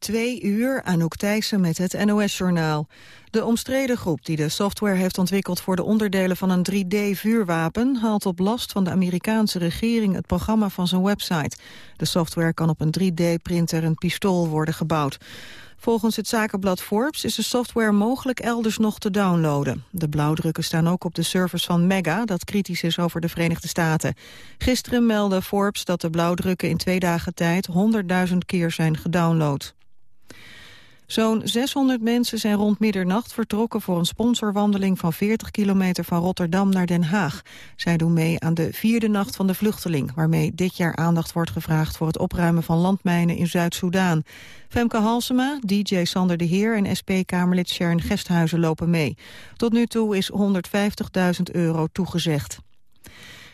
twee uur, Anouk Thijssen met het NOS-journaal. De omstreden groep die de software heeft ontwikkeld voor de onderdelen van een 3D-vuurwapen... haalt op last van de Amerikaanse regering het programma van zijn website. De software kan op een 3D-printer een pistool worden gebouwd. Volgens het zakenblad Forbes is de software mogelijk elders nog te downloaden. De blauwdrukken staan ook op de servers van Mega, dat kritisch is over de Verenigde Staten. Gisteren meldde Forbes dat de blauwdrukken in twee dagen tijd 100.000 keer zijn gedownload. Zo'n 600 mensen zijn rond middernacht vertrokken voor een sponsorwandeling van 40 kilometer van Rotterdam naar Den Haag. Zij doen mee aan de vierde nacht van de vluchteling, waarmee dit jaar aandacht wordt gevraagd voor het opruimen van landmijnen in Zuid-Soedan. Femke Halsema, DJ Sander de Heer en SP-Kamerlid Sharon Gesthuizen lopen mee. Tot nu toe is 150.000 euro toegezegd.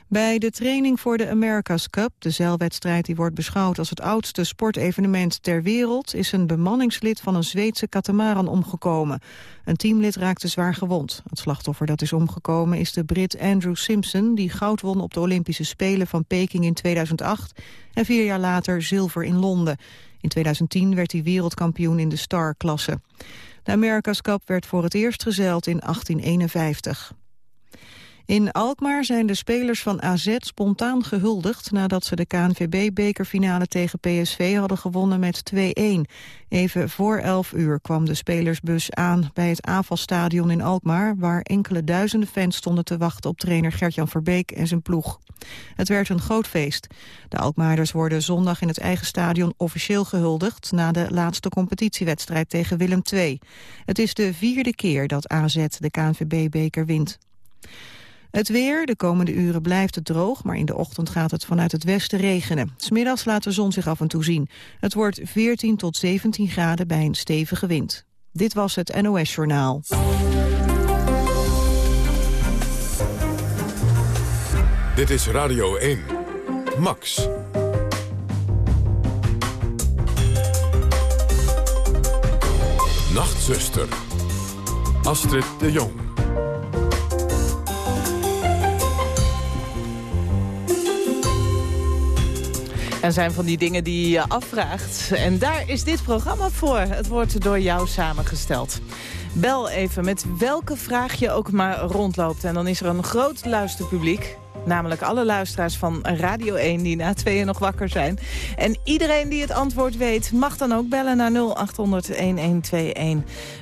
Bij de training voor de America's Cup, de zeilwedstrijd die wordt beschouwd als het oudste sportevenement ter wereld, is een bemanningslid van een Zweedse katamaran omgekomen. Een teamlid raakte zwaar gewond. Het slachtoffer dat is omgekomen is de Brit Andrew Simpson, die goud won op de Olympische Spelen van Peking in 2008 en vier jaar later zilver in Londen. In 2010 werd hij wereldkampioen in de star-klasse. De America's Cup werd voor het eerst gezeild in 1851. In Alkmaar zijn de spelers van AZ spontaan gehuldigd... nadat ze de KNVB-bekerfinale tegen PSV hadden gewonnen met 2-1. Even voor 11 uur kwam de spelersbus aan bij het AFAS-stadion in Alkmaar... waar enkele duizenden fans stonden te wachten op trainer Gertjan Verbeek en zijn ploeg. Het werd een groot feest. De Alkmaarders worden zondag in het eigen stadion officieel gehuldigd... na de laatste competitiewedstrijd tegen Willem II. Het is de vierde keer dat AZ de KNVB-beker wint. Het weer, de komende uren blijft het droog, maar in de ochtend gaat het vanuit het westen regenen. Smiddags laat de zon zich af en toe zien. Het wordt 14 tot 17 graden bij een stevige wind. Dit was het NOS Journaal. Dit is Radio 1. Max. Nachtzuster. Astrid de Jong. En zijn van die dingen die je afvraagt. En daar is dit programma voor. Het wordt door jou samengesteld. Bel even met welke vraag je ook maar rondloopt. En dan is er een groot luisterpubliek. Namelijk alle luisteraars van Radio 1 die na tweeën nog wakker zijn. En iedereen die het antwoord weet mag dan ook bellen naar 0800-1121.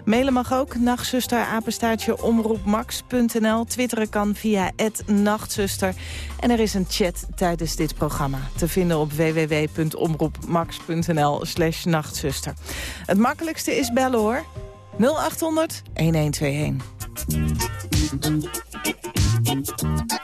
Mailen mag ook, nachtzuster, apenstaartje, omroepmax.nl. Twitteren kan via nachtzuster. En er is een chat tijdens dit programma. Te vinden op www.omroepmax.nl slash nachtzuster. Het makkelijkste is bellen hoor. 0800 1121.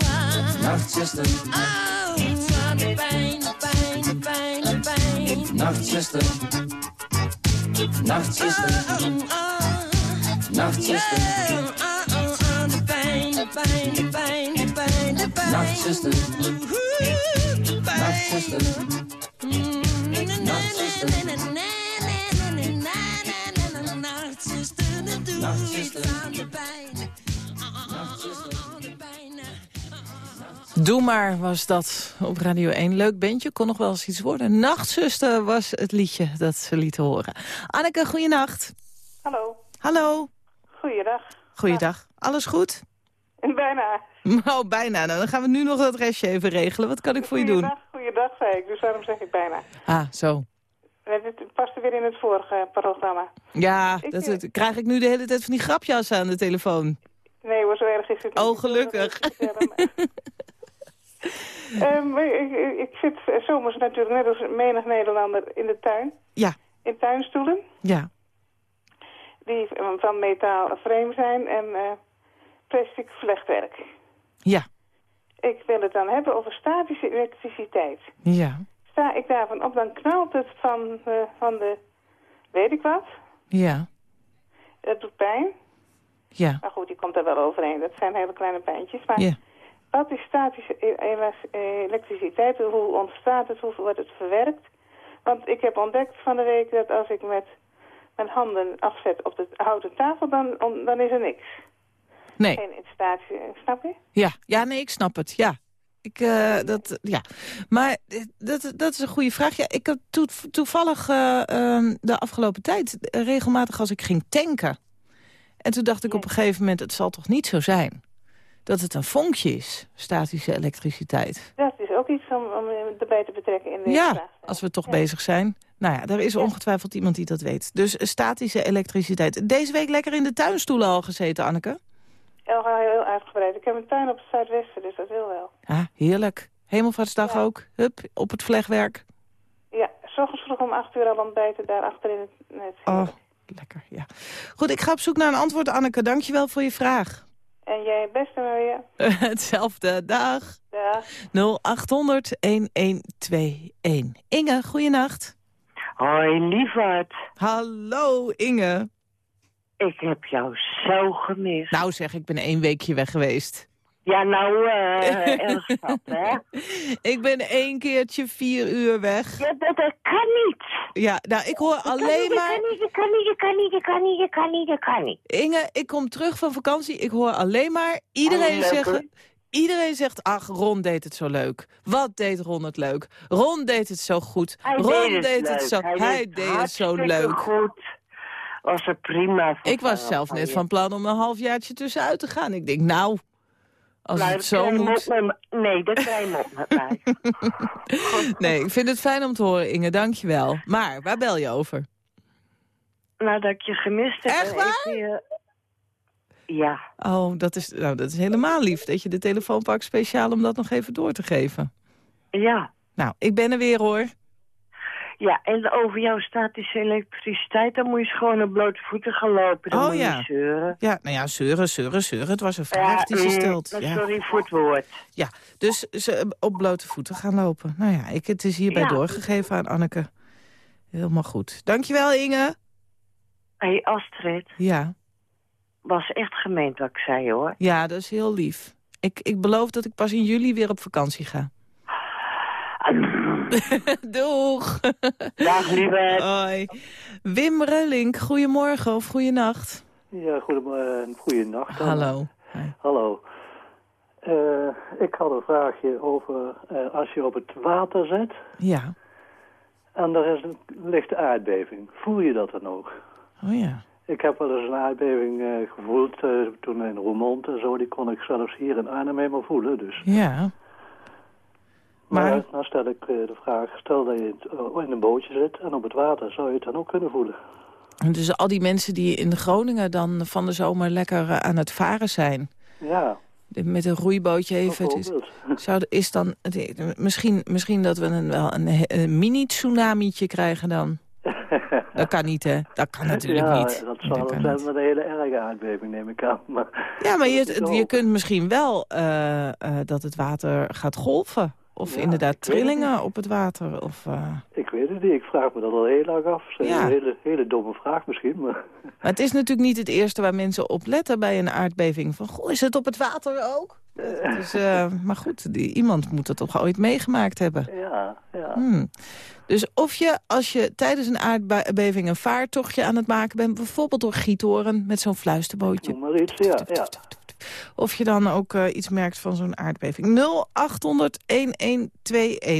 Nachtzuster, oh, iets aan de pijn, de pijn, de pijn, de pijn. Nachtzuster, Nachtzuster, Nachtzuster, de pijn, de pijn, de pijn, de pijn, de pijn. Nachtzuster, Nachtzuster, Nachtzuster, Nachtzuster, Doe maar was dat op Radio 1. Leuk bandje, kon nog wel eens iets worden. Nachtzuster was het liedje dat ze lieten horen. Anneke, goeienacht. Hallo. Hallo. Goeiedag. Goeiedag. Alles goed? Bijna. Oh, bijna. Nou, dan gaan we nu nog dat restje even regelen. Wat kan ik voor je doen? Goeiedag, zei ik. Dus daarom zeg ik bijna. Ah, zo. Eh, Dit paste weer in het vorige programma. Ja, Ik, dat, eh, krijg ik nu de hele tijd van die grapjas aan de telefoon. Nee hoor, zo erg is het niet. Oh, gelukkig. Ehm, ik, zit zomers natuurlijk net als menig Nederlander in de tuin. Ja, In tuinstoelen. ja. Die van metaal frame zijn en eh, plastic vlechtwerk. Ja, Ik wil het dan hebben over statische elektriciteit. ja, Sta ik daarvan op, dan knalt het van, eh, van de... Weet ik wat. ja, Dat doet pijn. ja, Maar goed, die komt er wel overheen. Dat zijn hele kleine pijntjes. Maar ja. Wat is statische e- eh, elektriciteit? Hoe ontstaat het? Hoe wordt het verwerkt? Want ik heb ontdekt van de week dat als ik met mijn handen afzet op de houten tafel, dan, dan is er niks. Nee, Geen installatie, snap je? ja, ja, nee, ik snap het, ja. Ik, eh, dat, ja. Maar eh, dat, dat is een goede vraag. Ja, ik toe- toevallig eh, ehm, de afgelopen tijd regelmatig als ik ging tanken. En toen dacht ik op een gegeven moment, het zal toch niet zo zijn... dat het een vonkje is, statische elektriciteit. Dat is ook iets om, om erbij te betrekken in deze Ja, vraag. als we toch Ja. bezig zijn. Nou ja, er is ongetwijfeld iemand die dat weet. Dus statische elektriciteit. Deze week lekker in de tuinstoelen al gezeten, Anneke? Heel, heel uitgebreid. Ik heb een tuin op het zuidwesten, dus dat wil wel. Ja, heerlijk. Hemelvaartsdag Ja. ook. Hup, op het vlegwerk. Ja, s ochtends vroeg om acht uur al ontbijten daar achter in het net. Oh, lekker, ja. Goed, ik ga op zoek naar een antwoord, Anneke. Dankjewel voor je vraag. En jij beste Maria. Hetzelfde, dag. Dag. 0800-1121. Inge, goeienacht. Hoi, lieverd. Hallo, Inge. Ik heb jou zo gemist. Nou zeg, ik ben één weekje weg geweest. Ja, nou, eh erg hè? Ik ben één keertje vier uur weg. Ja, dat, dat kan niet. Ja, nou, ik hoor alleen niet, maar... Dat kan niet, dat kan niet, dat kan niet, dat kan niet, dat kan niet, dat kan niet. Inge, ik kom terug van vakantie. Ik hoor alleen maar iedereen Oh, leuk, zeggen... Iedereen zegt, ach, Ron deed het zo leuk. Wat deed Ron het leuk? Ron deed het zo goed. Hij Ron deed het leuk. zo... Hij, deed het zo leuk. goed. Was het prima. Ik was zelf net je. van plan om een halfjaartje tussenuit te gaan. Ik denk, nou, als het zo je moet... me- Nee, dat krijg je op met mij. Nee, ik vind het fijn om te horen, Inge, dankjewel. Maar, waar bel je over? nou, dat ik je gemist heb. Echt waar? Ja. Oh, dat is, nou, dat is helemaal lief. Dat je de telefoon pakt speciaal om dat nog even door te geven. Ja. Nou, ik ben er weer, hoor. Ja, en over jouw statische elektriciteit, dan moet je gewoon op blote voeten gaan lopen. Dan Oh, moet ja. zeuren. Ja, nou ja, zeuren, zeuren, zeuren. Het was een vraag die ze mm, stelt. Ja. Sorry voor het woord. ja, dus ze op blote voeten gaan lopen. Nou ja, ik, het is hierbij Ja. doorgegeven aan Anneke. Helemaal goed. Dankjewel, Inge. hey, Astrid, Ja. was echt gemeend wat ik zei, hoor. ja, dat is heel lief. Ik, ik beloof dat ik pas in juli weer op vakantie ga. Doeg! Dag, lieve. Hoi. Wim Rellink, goedemorgen of goeienacht. Ja, goedemorgen, goeienacht. dan. Hallo. Hallo. Eh, ik had een vraagje over eh, als je op het water zit Ja. en er is een lichte aardbeving. Voel je dat dan ook? Oh ja. Ik heb wel eens een aardbeving eh, gevoeld eh, toen in Roermond en zo. Die kon ik zelfs hier in Arnhem helemaal voelen. Dus. Ja. Maar, nou stel ik eh, de vraag, stel dat je in oh, in een bootje zit en op het water, zou je het dan ook kunnen voelen? En dus al die mensen die in Groningen dan van de zomer lekker eh, aan het varen zijn. Ja, Met een roeibootje even. Het is, zou, is dan, misschien, misschien dat we een, wel een, mini-tsunamietje krijgen dan. Dat kan niet, hè? Dat kan natuurlijk ja, niet. dat Dat zou kan zijn met een hele erge aardbeving, neem ik aan. Maar, Ja, maar dat je, je kunt misschien wel eh, eh, dat het water gaat golven. Of Ja, inderdaad trillingen op het water. Of, eh, Ik weet het niet, ik vraag me dat al heel lang af. Dat is Ja. een hele, hele domme vraag misschien, maar... Maar het is natuurlijk niet het eerste waar mensen op letten bij een aardbeving. Van, goh, is het op het water ook? Dus, eh, maar goed, die, iemand moet het toch ooit meegemaakt hebben. Ja, ja. Hmm. Dus of je, als je tijdens een aardbeving een vaartochtje aan het maken bent... bijvoorbeeld door Gietoren met zo'n fluisterbootje... Noem maar iets, ja, ja. Of je dan ook eh, iets merkt van zo'n aardbeving. 0800-1121.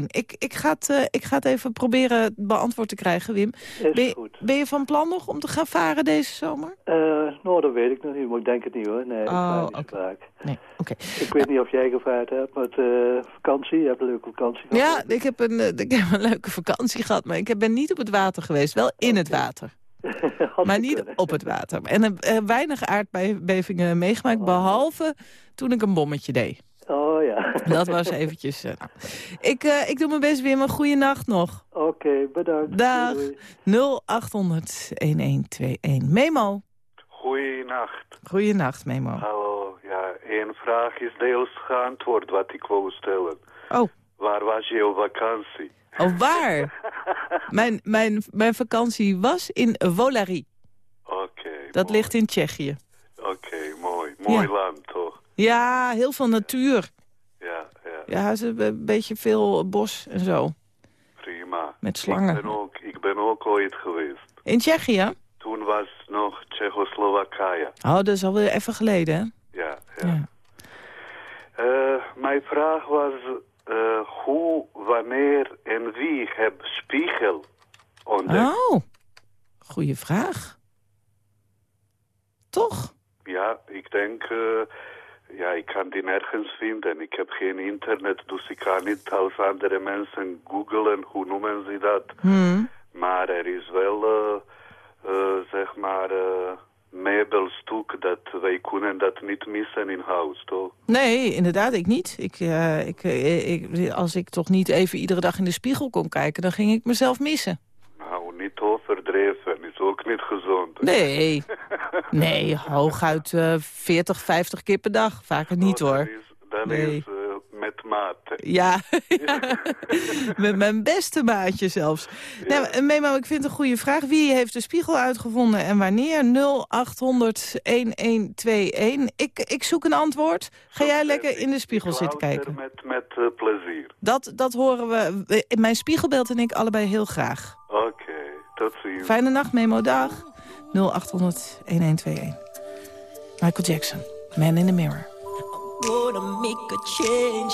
Ik, ik, ga het, eh, ik ga het even proberen beantwoord te krijgen, Wim. Is Ben je, goed. ben je van plan nog om te gaan varen deze zomer? Eh, nou, dat weet ik nog niet, maar ik denk het niet hoor. Nee, ik Oh, vaak. Nee. Ik weet niet of jij gevaard hebt met eh, vakantie. Je hebt een leuke vakantie gehad. Ja, ik heb, een, ik heb een leuke vakantie gehad, maar ik ben niet op het water geweest. Wel in het water, maar niet kunnen. op het water. En eh, weinig aardbevingen meegemaakt, behalve toen ik een bommetje deed. Oh ja. Dat was eventjes... eh, nou. ik, eh, ik doe mijn best, Wim. Een goede nacht nog. Oké, bedankt. Dag. Doei, doei. 0800-1121. Memo. Goeienacht. Goeienacht, Memo. Hallo. Ja, één vraag is deels geantwoord wat ik wou stellen. Oh, Waar was je op vakantie? Oh waar? mijn, mijn, mijn vakantie was in Volary. Oké. Dat mooi. ligt in Tsjechië. Oké, mooi. Mooi Ja. land, toch? Ja, heel veel natuur. Ja, ja. Ja, is een be- beetje veel bos en zo. Prima. Met slangen. Ik ben ook, ik ben ook ooit geweest. In Tsjechië? Toen was nog Tsjechoslowakije. Oh, dat is alweer even geleden, hè? Ja, ja. Ja. Eh, mijn vraag was eh, hoe, wanneer en wie heb spiegel ontdekt? Oh, goeie vraag. Toch? Ja, ik denk, eh, ja, ik kan die nergens vinden. Ik heb geen internet, dus ik kan niet als andere mensen googlen, hoe noemen ze dat. Hmm. Maar er is wel, eh, zeg maar, meubelstuk dat wij kunnen dat niet missen in huis, toch? Nee, inderdaad, ik niet. Ik, eh, ik, eh, ik, als ik toch niet even iedere dag in de spiegel kon kijken... dan ging ik mezelf missen. Nou, niet overdreven, is ook niet gezond. Nee, nee, hooguit eh 40, 50 keer per dag. Vaker niet, Oh, hoor. Is, Nee. is eh, met mate. Ja, ja. met mijn beste maatje zelfs. Nou, eh, Memo, ik vind het een goede vraag. Wie heeft de spiegel uitgevonden en wanneer? 0800-1121. Ik, ik zoek een antwoord. Ga jij lekker in de spiegel zitten kijken? Met, met eh, plezier. Dat, dat horen we. Mijn spiegelbeeld en ik allebei heel graag. Oké, tot ziens. Fijne nacht, Memo. Dag. 0800-1121. Michael Jackson, Man in the Mirror. gonna make a change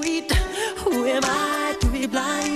am I to be blind,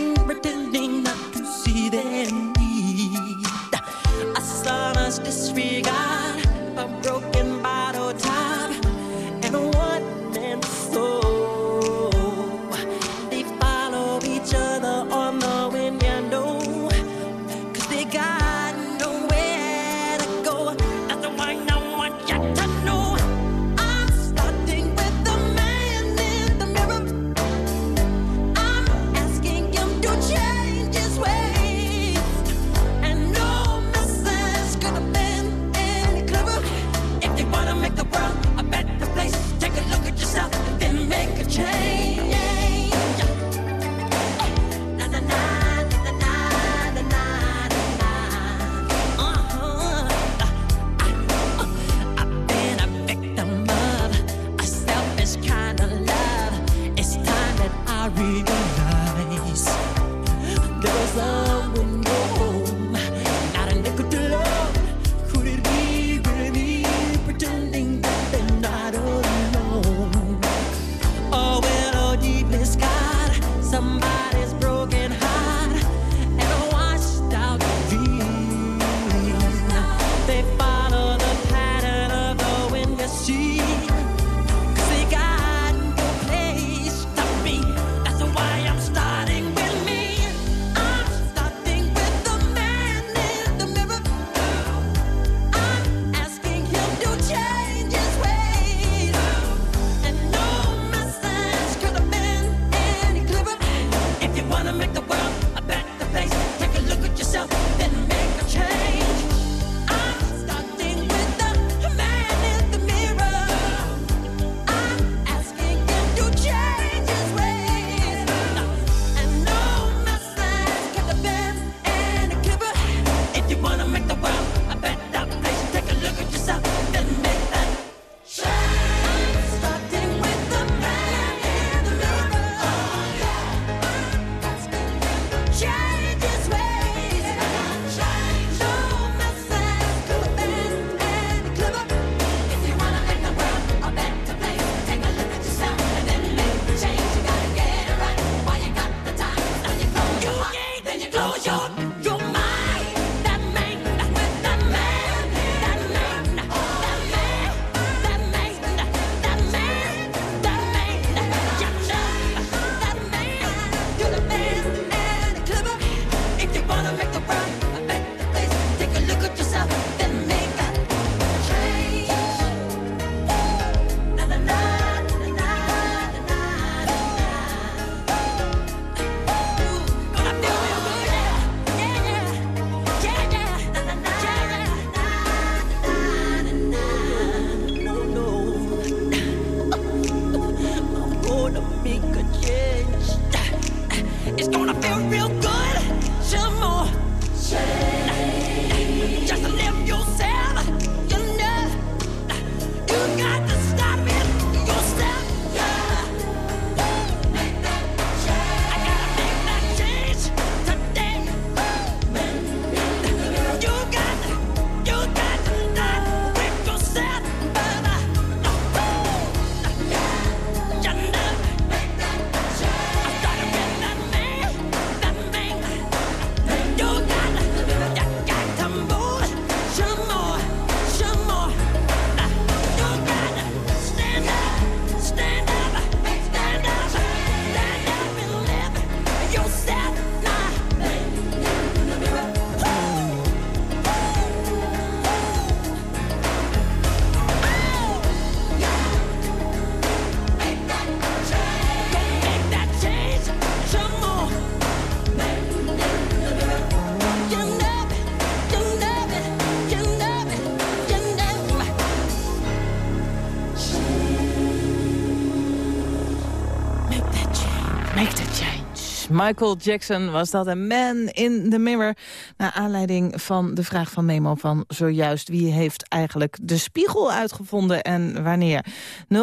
Michael Jackson was dat een man in the mirror. Naar aanleiding van de vraag van Memo van zojuist... wie heeft eigenlijk de spiegel uitgevonden en wanneer? 0800-1121.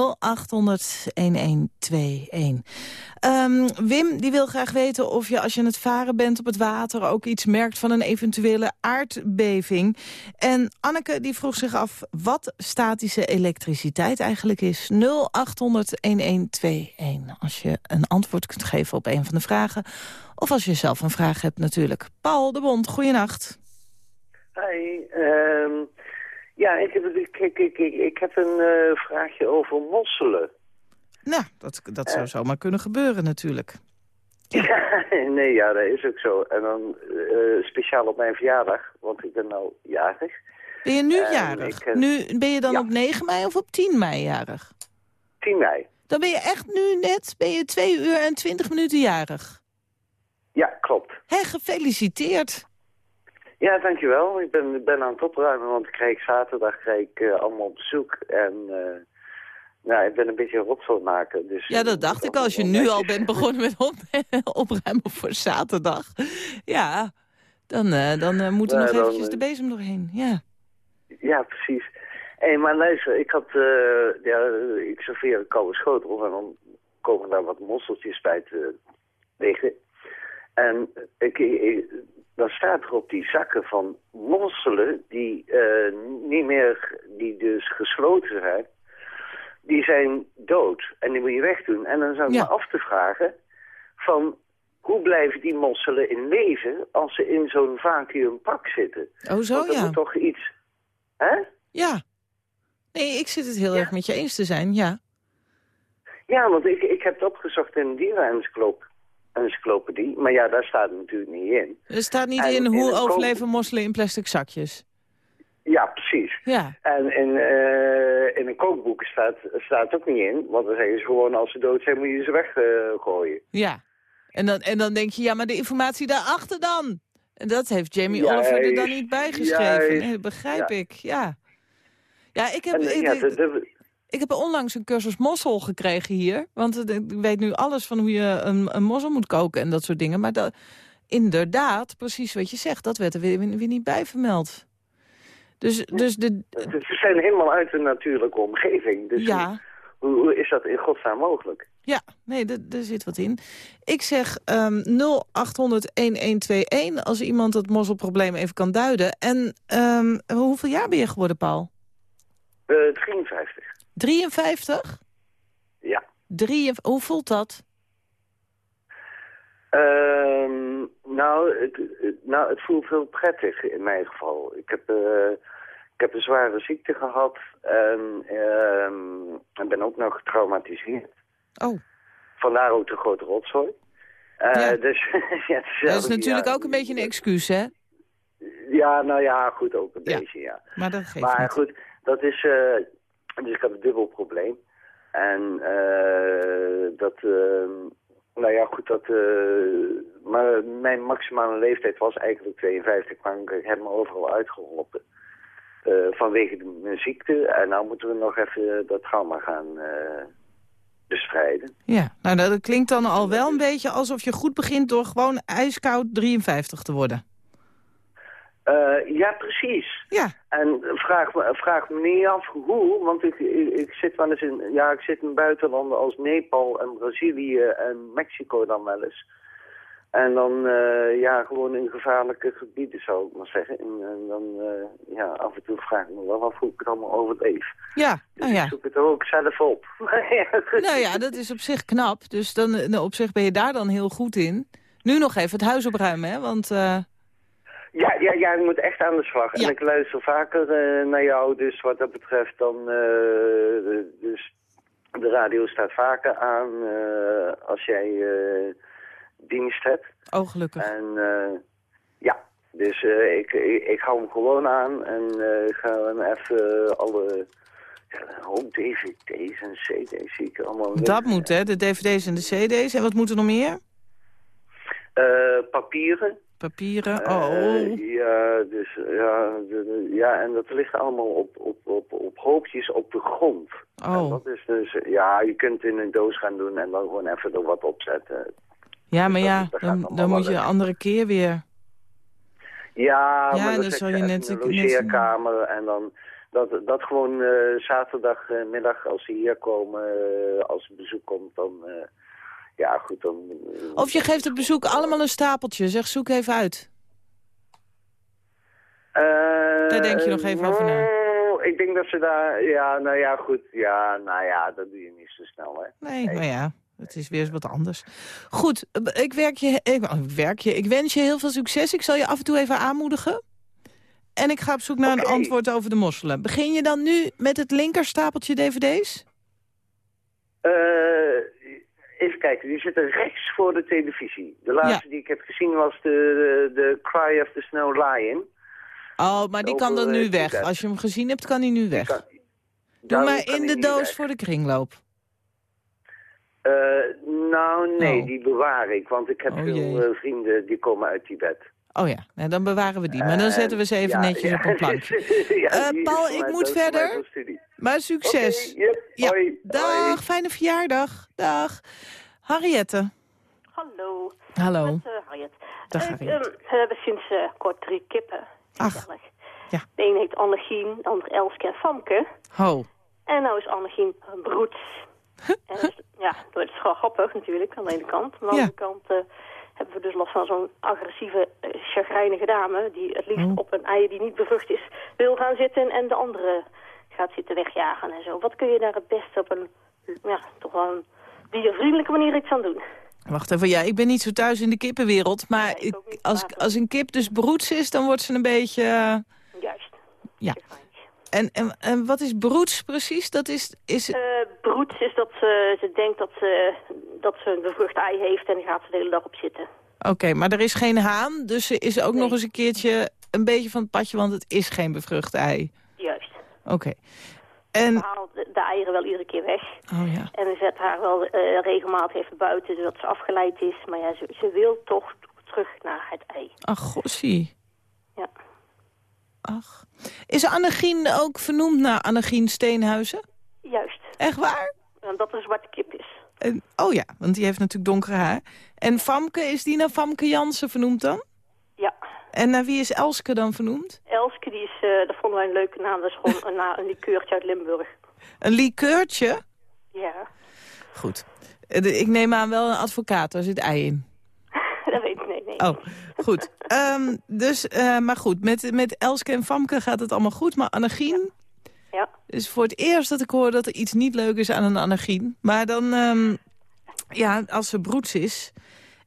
Ehm, Wim die wil graag weten of je als je aan het varen bent op het water... ook iets merkt van een eventuele aardbeving. En Anneke die vroeg zich af wat statische elektriciteit eigenlijk is. 0800-1121. Als je een antwoord kunt geven op een van de vragen. Of als je zelf een vraag hebt natuurlijk. Paul de Bond, goeienacht. Hi, ehm, ja, ik heb, ik, ik, ik, heb een eh, vraagje over mosselen. Nou, dat, dat zou zomaar kunnen gebeuren natuurlijk. Ja, nee, ja, dat is ook zo. En dan eh, speciaal op mijn verjaardag, want ik ben nou jarig. Ben je nu En jarig? ik, eh, nu, ben je dan ja. op 9 mei of op 10 mei jarig? 10 mei. Dan ben je echt nu net, ben je 2 uur en 20 minuten jarig. Ja, klopt. Hé, gefeliciteerd. Ja, dankjewel. Ik ben, ik ben aan het opruimen, want ik krijg zaterdag krijg ik, eh, allemaal op bezoek. En eh, nou, ik ben een beetje rotzooi maken. Dus, Ja, dat dacht ik al. Als je nu al bent begonnen met op, opruimen voor zaterdag. Ja, dan, eh, dan eh, moet er nog dan, eventjes eh, de bezem doorheen. Ja. Ja, precies. Hé, maar luister, ik had, eh, ja, ik serveer een koude schotel en dan komen daar wat mosseltjes bij te liggen. En ik, ik, dan staat er op die zakken van mosselen die eh, niet meer, die dus gesloten zijn, die zijn dood. En die moet je wegdoen. En dan zou ik Ja. me af te vragen van hoe blijven die mosselen in leven als ze in zo'n vacuümpak zitten? Oh, zo Want ja. moet toch iets... Hè? Ja. Nee, ik zit het heel Ja. erg met je eens te zijn, ja. Ja, want ik, ik heb het opgezocht in een dierenencyclopedie. Maar ja, daar staat het natuurlijk niet in. Er staat niet En in hoe overleven mosselen in plastic zakjes. Ja, precies. Ja. En in, eh, in een kookboek staat, staat ook niet in. Want dan zeggen ze gewoon, als ze dood zijn, moet je ze weggooien. Ja. En dan, en dan denk je, ja, maar de informatie daarachter dan? En dat heeft Jamie Oliver er dan niet. Nee, dat begrijp Ja. ik, ja. Ja, ik heb, En, ik, ja, ik- de- de- ik heb onlangs een cursus mossel gekregen hier. Want ik weet nu alles van hoe je een, een mossel moet koken en dat soort dingen. Maar dat, inderdaad, precies wat je zegt, dat werd er weer, weer niet bij vermeld. Dus, dus de, ze zijn helemaal uit de natuurlijke omgeving. Dus ja, hoe, hoe is dat in godsnaam mogelijk? ja, nee, er zit wat in. Ik zeg ehm 0800-1121 als iemand het mosselprobleem even kan duiden. En ehm, hoeveel jaar ben je geworden, Paul? Eh 53. 53? Ja. Drie, hoe voelt dat? Ehm, nou, het, nou, het voelt heel prettig in mijn geval. Ik heb, eh, ik heb een zware ziekte gehad en ehm, ik ben ook nog getraumatiseerd. Oh, Vandaar ook de grote rotzooi. Eh, Ja. Dus, ja, dat is ja, natuurlijk ook een beetje een excuus, hè? Ja, nou ja, goed, ook een beetje, ja. Maar dat geeft Maar niet. goed, dat is... dus ik had een dubbel probleem. En eh, dat... eh, nou ja, goed, dat... eh, maar mijn maximale leeftijd was eigenlijk 52, maar ik heb me overal uitgeholpen. eh, vanwege de, mijn ziekte. En nou moeten we nog even dat trauma gaan eh, bestrijden. Ja, nou dat klinkt dan al wel een beetje alsof je goed begint door gewoon ijskoud 53 te worden. Eh, ja, precies. Ja, En vraag me, vraag me niet af hoe, want ik, ik, ik zit wel eens in, ja, ik zit in buitenlanden als Nepal en Brazilië en Mexico dan wel eens. En dan, eh, ja, gewoon in gevaarlijke gebieden zou ik maar zeggen. En, en dan, eh, ja, af en toe vraag ik me wel af hoe ik het allemaal overleef. ja, Dus nou ja. ik zoek het er ook zelf op. Nou ja, dat is op zich knap. Dus dan, nou, op zich ben je daar dan heel goed in. Nu nog even het huis opruimen, hè? Want eh, Ja, ja, ja, ik moet echt aan de slag. Ja. En ik luister vaker eh, naar jou, dus wat dat betreft dan... eh, de- dus de radio staat vaker aan eh, als jij dienst hebt. oh gelukkig. En ja, dus ik, ik, ik hou hem gewoon aan en ik ga hem even alle... Ja, hoop dvd's en cd's zie ik allemaal Dat moet, hè? De dvd's en de cd's. En wat moet er nog meer? Papieren. Papieren. Eh, Oh. ja, dus, ja, ja, en dat ligt allemaal op, op, op, op hoopjes op de grond. En Oh. dat is dus, ja, je kunt in een doos gaan doen en dan gewoon even er wat opzetten. Ja, maar dat- ja, dat dan, moet je een andere keer weer. Ja, Ja, maar dan zal je net- een net- logeerkamer en dan dat, dat gewoon eh, zaterdagmiddag als ze hier komen, eh, als bezoek komt, dan, eh, ja goed, dan... eh, Of je geeft het bezoek allemaal een stapeltje. Zeg, zoek even uit. Eh, Daar denk je nog even over na. oh, Ik denk dat ze daar, ja, nou ja, goed, ja, nou ja, dat doe je niet zo snel, hè. Nee, maar ja, het is weer eens wat anders. Goed, eh, ik, werk je, ik, oh, werk je, ik wens je heel veel succes. Ik zal je af en toe even aanmoedigen. En ik ga op zoek naar een antwoord over de mosselen. Begin je dan nu met het linkerstapeltje dvd's? Eh, even kijken, die zitten rechts voor de televisie. De laatste die ik heb gezien was de, de, de Cry of the Snow Lion. Oh, maar die kan dan nu eh, weg. Als je hem gezien hebt, kan hij nu weg. Kan- Doe maar in de doos weg. voor de kringloop. Eh, nou, nee, Oh. die bewaar ik, want ik heb Oh, veel eh, vrienden die komen uit Tibet. Oh ja, nou, dan bewaren we die. Maar dan En- zetten we ze even ja, netjes ja. op een plankje. Ja, Paul, ik moet verder. Maar succes. Oké, yep, Ja, hoi, hoi. dag, fijne verjaardag. Dag. Harriette. Hallo. Hallo. Met, eh, Harriet. Dag, Eh, Harriet. ehm, we hebben sinds eh, kort drie kippen. Ach. Gezellig. Ja. De een heet Annegien, de ander Elske en Famke. Ho. En nou is Annegien een broeds. en dat is, ja, dat is gewoon grappig natuurlijk, aan de ene kant. Maar aan de Ja. andere kant eh, hebben we dus last van zo'n agressieve, chagrijnige dame... die het liefst Oh. op een ei die niet bevrucht is wil gaan zitten... en de andere gaat zitten wegjagen en zo. Wat kun je daar het beste op een, ja, toch wel een diervriendelijke manier iets aan doen? Wacht even, ja, ik ben niet zo thuis in de kippenwereld. Maar ik als, als een kip dus broeds is, dan wordt ze een beetje... eh, Juist. Ja. En, en, en wat is broeds precies? Dat is... is Eh broeds is dat ze, ze denkt dat ze, dat ze een bevrucht ei heeft en dan gaat ze de hele dag op zitten. Oké, maar er is geen haan, dus ze is ook Nee. nog eens een keertje een beetje van het padje, want het is geen bevrucht ei. Oké. En... Ze haalt de, de eieren wel iedere keer weg. Oh ja. En zet haar wel eh, regelmatig even buiten, zodat ze afgeleid is. Maar ja, ze, ze wil toch terug naar het ei. Ach, gossie. Ja. Ach. Is Annegien ook vernoemd naar Annegien Steenhuizen? Juist. Echt waar? En dat een zwarte kip is. En, oh ja, want die heeft natuurlijk donker haar. En Famke, is die naar Famke Jansen vernoemd dan? Ja. En naar wie is Elske dan vernoemd? Elske, die is, eh, dat vonden wij een leuke naam. Dat is gewoon een, een likeurtje uit Limburg. Een likeurtje? Ja, Goed. Eh, Ik neem aan wel een advocaat, daar zit ei in. dat weet ik, nee, nee. Oh, goed. Ehm, dus, eh, maar goed, met, met Elske en Famke gaat het allemaal goed. Maar Annegien, Ja. is voor het eerst dat ik hoor dat er iets niet leuk is aan een Annegien. Maar dan, ehm, ja, als ze broeds is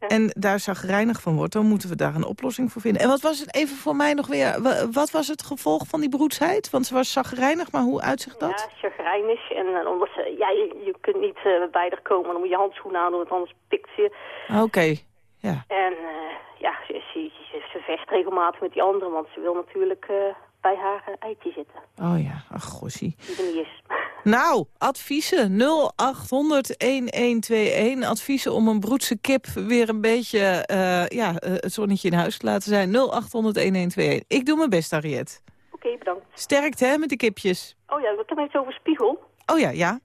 en daar zagrijnig van wordt... dan moeten we daar een oplossing voor vinden. En wat was het even voor mij nog weer... wa- Wat was het gevolg van die broedsheid? Want ze was zagrijnig, maar hoe uitzicht dat? Ja, chagrijnig. En eh, omdat ze, ja, je, je kunt niet eh, bij haar komen. Dan moet je handschoenen aandoen, want anders pikt ze je. Oké, ja. En eh, ja, ze, ze, vecht regelmatig met die anderen, want ze wil natuurlijk bij haar eitje zitten. Oh ja, ach gossie. Die er niet is. Nou, adviezen 0800-1121. Adviezen om een broedse kip weer een beetje eh, ja, eh, het zonnetje in huis te laten zijn. 0800-1121. Ik doe mijn best, Harriet. Oké, bedankt. Sterkte, hè, met die kipjes. Oh ja, we hebben iets over spiegel. Oh ja, ja.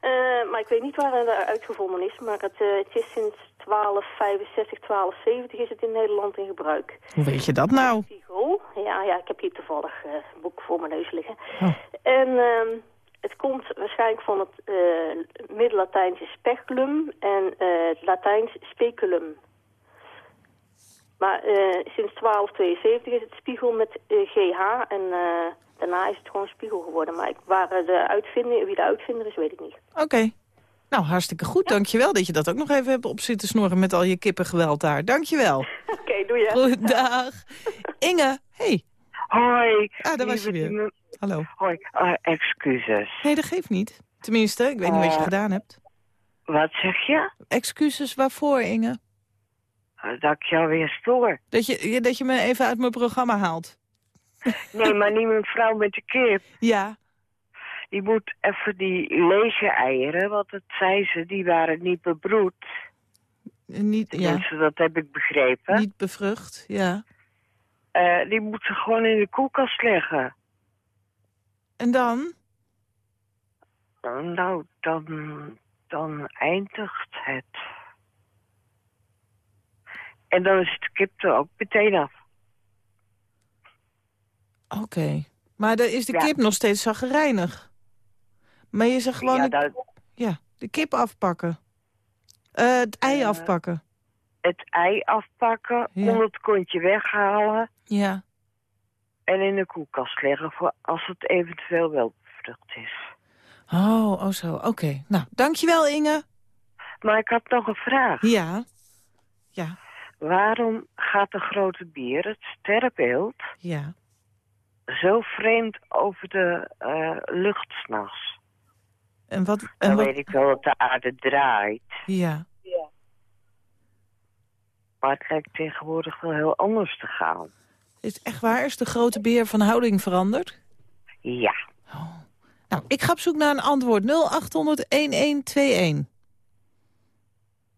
Eh, maar ik weet niet waar het uitgevonden is. Maar het, het is sinds 1265, 1270 is het in Nederland in gebruik. Hoe weet je dat nou? Spiegel. Ja, ja, ik heb hier toevallig eh, een boek voor mijn neus liggen. Oh. En ehm, het komt waarschijnlijk van het eh Middel-Latijnse speculum en eh, het Latijns speculum. Maar sinds 1272 is het spiegel met GH en daarna is het gewoon spiegel geworden. Maar ik, waar de uitvinder, wie de uitvinder is, weet ik niet. Oké. Nou, hartstikke goed. Dankjewel dat je dat ook nog even hebt op zitten snorren met al je kippengeweld daar. Dankjewel. Oké, doe je. Goed, dag. Inge, hey. Hoi. Ah, daar was je weer. Hallo. Hoi, Ah, excuses. Nee, dat geeft niet. Tenminste, ik weet niet wat je Eh. gedaan hebt. Wat zeg je? Excuses waarvoor, Inge? Eh, Dat ik jou weer stoor. Dat je, dat je me even uit mijn programma haalt. Nee, maar niet mijn vrouw met de kip. Ja. Die moet even die lege eieren, want dat zei ze, die waren niet bebroed. Niet, ja, dat heb ik begrepen. niet bevrucht, ja. Eh, die moeten gewoon in de koelkast leggen. En dan? Nou, dan, dan eindigt het. En dan is de kip er ook meteen af. Oké. Maar dan is de Ja. kip nog steeds zaggerijnig. Maar je zegt gewoon ja, de, dat, ja, de kip afpakken. Eh, het ei Eh, afpakken. het ei afpakken, Ja. onder het kontje weghalen Ja. en in de koelkast leggen voor als het eventueel wel bevrucht is. Oh, oh zo. Oké. Nou, dankjewel Inge. Maar ik had nog een vraag. Ja. Ja. Waarom gaat de grote bier, het sterrenbeeld, Ja. zo vreemd over de eh, lucht s'nachts? En wat... En Dan wat weet ik wel dat de aarde draait. ja. Maar het lijkt tegenwoordig wel heel anders te gaan. Is het echt waar? Is de grote beer van houding veranderd? Ja. Nou, ik ga op zoek naar een antwoord. 0800-1121.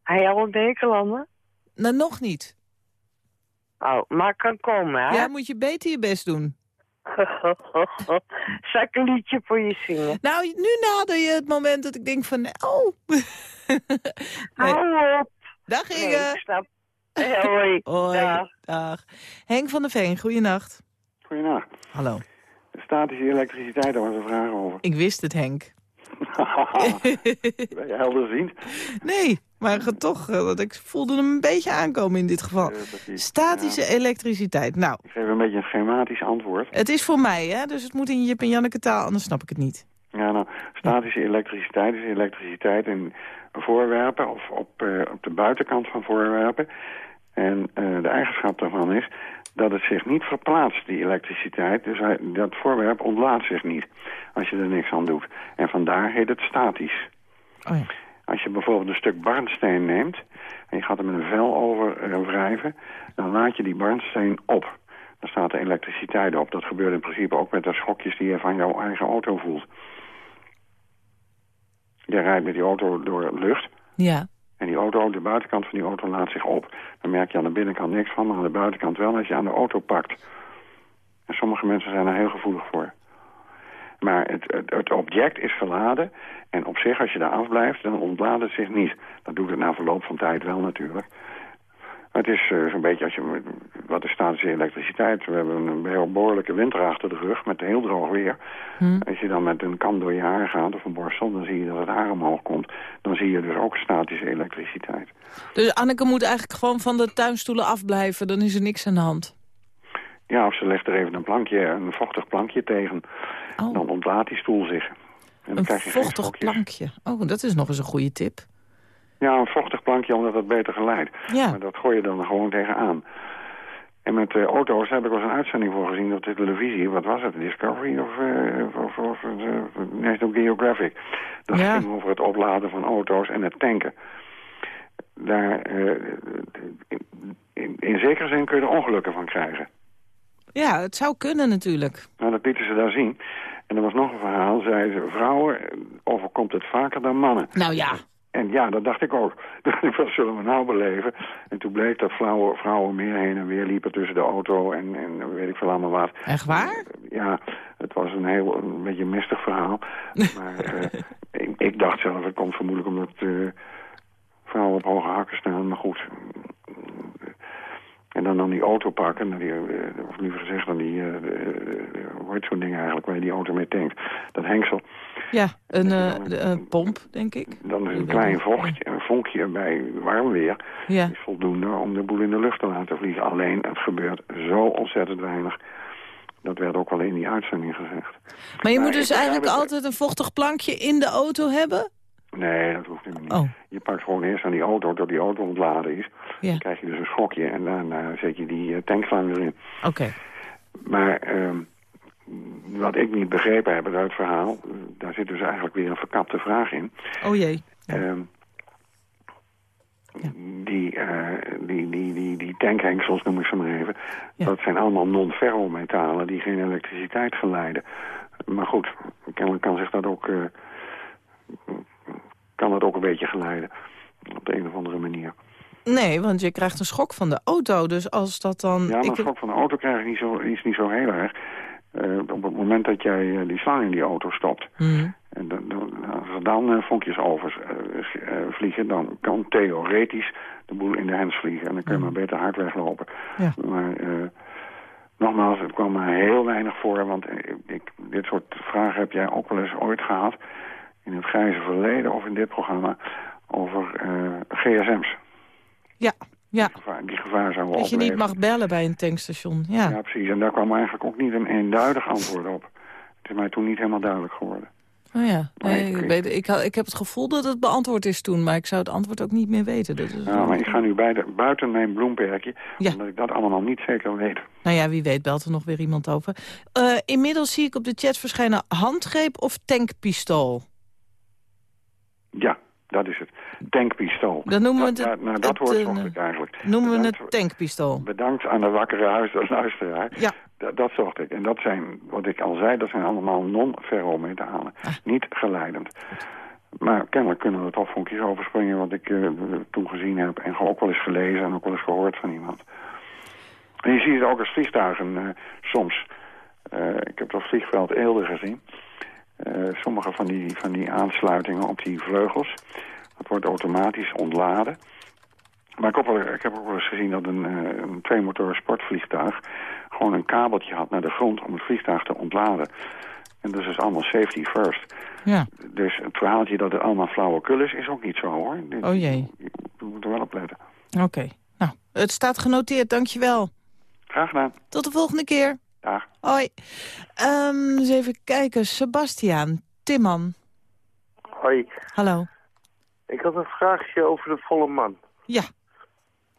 Hij al een Nederlander? Nou, nog niet. Oh, maar kan komen, hè? Ja, moet je beter je best doen. Zal ik een liedje voor je zingen? Nou, nu nader je het moment dat ik denk van... Oh. nee. Hou op. Dag Nee, Inge. ik snap. Hey, hoi. Hoi. Dag. Dag. Henk van der Veen, goeienacht. Goedenacht. Hallo. De statische elektriciteit, daar was een vraag over. Ik wist het, Henk. ben je helderziend? Nee, maar toch, eh, want ik voelde hem een beetje aankomen in dit geval. Eh. Statische elektriciteit. Nou, Ik geef een beetje een schematisch antwoord. het is voor mij, hè, dus het moet in Jip en Janneke taal, anders snap ik het niet. Ja, nou, statische elektriciteit is elektriciteit in voorwerpen of op, eh, op de buitenkant van voorwerpen. En eh, de eigenschap daarvan is dat het zich niet verplaatst, die elektriciteit. Dus hij, dat voorwerp ontlaat zich niet als je er niks aan doet. En vandaar heet het statisch. Oh ja. Als je bijvoorbeeld een stuk barnsteen neemt en je gaat er met een vel over wrijven, dan laat je die barnsteen op. Dan staat de elektriciteit op. Dat gebeurt in principe ook met de schokjes die je van jouw eigen auto voelt. Je rijdt met die auto door lucht Ja. En die auto, de buitenkant van die auto laat zich op. Dan merk je aan de binnenkant niks van, maar aan de buitenkant wel als je aan de auto pakt. En sommige mensen zijn er heel gevoelig voor. Maar het, het, object is geladen en op zich als je daar afblijft, dan ontlaadt het zich niet. Dat doet het na verloop van tijd wel natuurlijk. Het is eh, zo'n beetje als je, wat is statische elektriciteit? We hebben een heel behoorlijke winter achter de rug met heel droog weer. Hm. Als je dan met een kam door je haar gaat of een borstel, dan zie je dat het haar omhoog komt. Dan zie je dus ook statische elektriciteit. Dus Anneke moet eigenlijk gewoon van de tuinstoelen afblijven, dan is er niks aan de hand. Ja, of ze legt er even een plankje, een vochtig plankje tegen. Oh. Dan ontlaat die stoel zich. En dan Een krijg je geen vochtig plankje. Oh, dat is nog eens een goede tip. Ja, een vochtig plankje omdat het beter geleidt. Ja. Maar dat gooi je dan gewoon tegenaan. En met eh, auto's heb ik wel eens een uitzending voor gezien op de televisie. Wat was het? Discovery of, eh, of, of eh, National Geographic. Dat Ja. ging over het opladen van auto's en het tanken. Daar, in, in, zekere zin kun je er ongelukken van krijgen. Ja, het zou kunnen natuurlijk. Nou, dat lieten ze daar zien. En er was nog een verhaal, zeiden ze, vrouwen overkomt het vaker dan mannen. Nou ja. En ja, dat dacht ik ook. Wat zullen we nou beleven? En toen bleek dat vrouwen, vrouwen meer heen en weer liepen tussen de auto en, en weet ik veel allemaal wat. Echt waar? Ja, het was een heel een beetje mistig verhaal. Maar eh, ik, ik dacht zelf, het komt vermoedelijk omdat eh, vrouwen op hoge hakken staan. Maar goed. En dan dan die auto pakken, die, eh, of liever gezegd dan die, eh, hoe heet zo'n ding eigenlijk, waar je die auto mee tankt. Dat hengsel. Ja, een eh, een pomp, denk ik. Dan is een klein vochtje, een vonkje bij warm weer Ja. is voldoende om de boel in de lucht te laten vliegen. Alleen, het gebeurt zo ontzettend weinig. Dat werd ook wel in die uitzending gezegd. Maar je moet dus eigenlijk altijd een vochtig plankje in de auto hebben? Nee, dat hoeft niet. Oh. Je pakt gewoon eerst aan die auto, tot die auto ontladen is. Ja. Dan krijg je dus een schokje en daarna zet je die eh, tankslang erin. Oké. Maar ehm, wat ik niet begrepen heb uit het verhaal... eh, daar zit dus eigenlijk weer een verkapte vraag in. Oh jee. Ehm, die, eh, die, die, die, die tankhengsels, noem ik ze maar even... Ja. dat zijn allemaal non-ferrometalen die geen elektriciteit geleiden. Maar goed, kennelijk kan zich dat ook... eh, kan dat ook een beetje geleiden. Op de een of andere manier. Nee, want je krijgt een schok van de auto. Dus als dat dan... Ja, maar ik- een schok van de auto krijg ik niet zo, is niet zo heel erg. Eh, op het moment dat jij eh, die slang in die auto stopt... Mhm. En dan, er dan eh, vonkjes over vliegen, dan kan theoretisch de boel in de hens vliegen. En dan kun je maar beter hard weglopen. Ja. Maar nogmaals, het kwam me heel weinig voor, want ik- dit soort vragen heb jij ook wel eens ooit gehad in het grijze verleden of in dit programma over eh, gsm's. Ja, ja. Gevaar, die gevaar zouden Dat je niet mag bellen bij een tankstation. Ja. Ja, precies. En daar kwam eigenlijk ook niet een eenduidig antwoord op. Het is mij toen niet helemaal duidelijk geworden. Oh ja, nee, ik- ik, weet, ik, ha- ik heb het gevoel dat het beantwoord is toen, maar ik zou het antwoord ook niet meer weten. Dus, Ja, maar ik ga nu bij de, buiten mijn bloemperkje, Ja. omdat ik dat allemaal niet zeker weet. Nou ja, wie weet belt er nog weer iemand over. Eh, inmiddels zie ik op de chat verschijnen handgreep of tankpistool. Ja, dat is het. Tankpistool. Dan noemen we dat, het- nou, dat het, woord eh, zocht ik eigenlijk. Noemen we het tankpistool. Bedankt aan de wakkere huis, luisteraar. Ja. Dat, dat zocht ik. En dat zijn, wat ik al zei, dat zijn allemaal non-ferrometalen. Ah. Niet geleidend. Maar kennelijk kunnen er toch vonkjes overspringen wat ik eh, toen gezien heb. En ook wel eens gelezen en ook wel eens gehoord van iemand. En je ziet het ook als vliegtuigen eh, soms. Eh, ik heb dat vliegveld Eelde gezien. Eh, sommige van die, van die aansluitingen op die vleugels. Dat wordt automatisch ontladen. Maar ik heb, ook wel, ik heb ook wel eens gezien dat een, eh, een tweemotor sportvliegtuig... gewoon een kabeltje had naar de grond om het vliegtuig te ontladen. En dus is allemaal safety first. Ja. Dus het verhaaltje dat het allemaal flauwekul is, is ook niet zo hoor. Oh jee. Je moet er wel op letten. Oké. Nou, het staat genoteerd, dankjewel. Graag gedaan. Tot de volgende keer. Dag. Hoi. Ehm, eens even kijken. Sebastiaan Timman. Hoi, Hallo. ik had een vraagje over de volle man. Ja.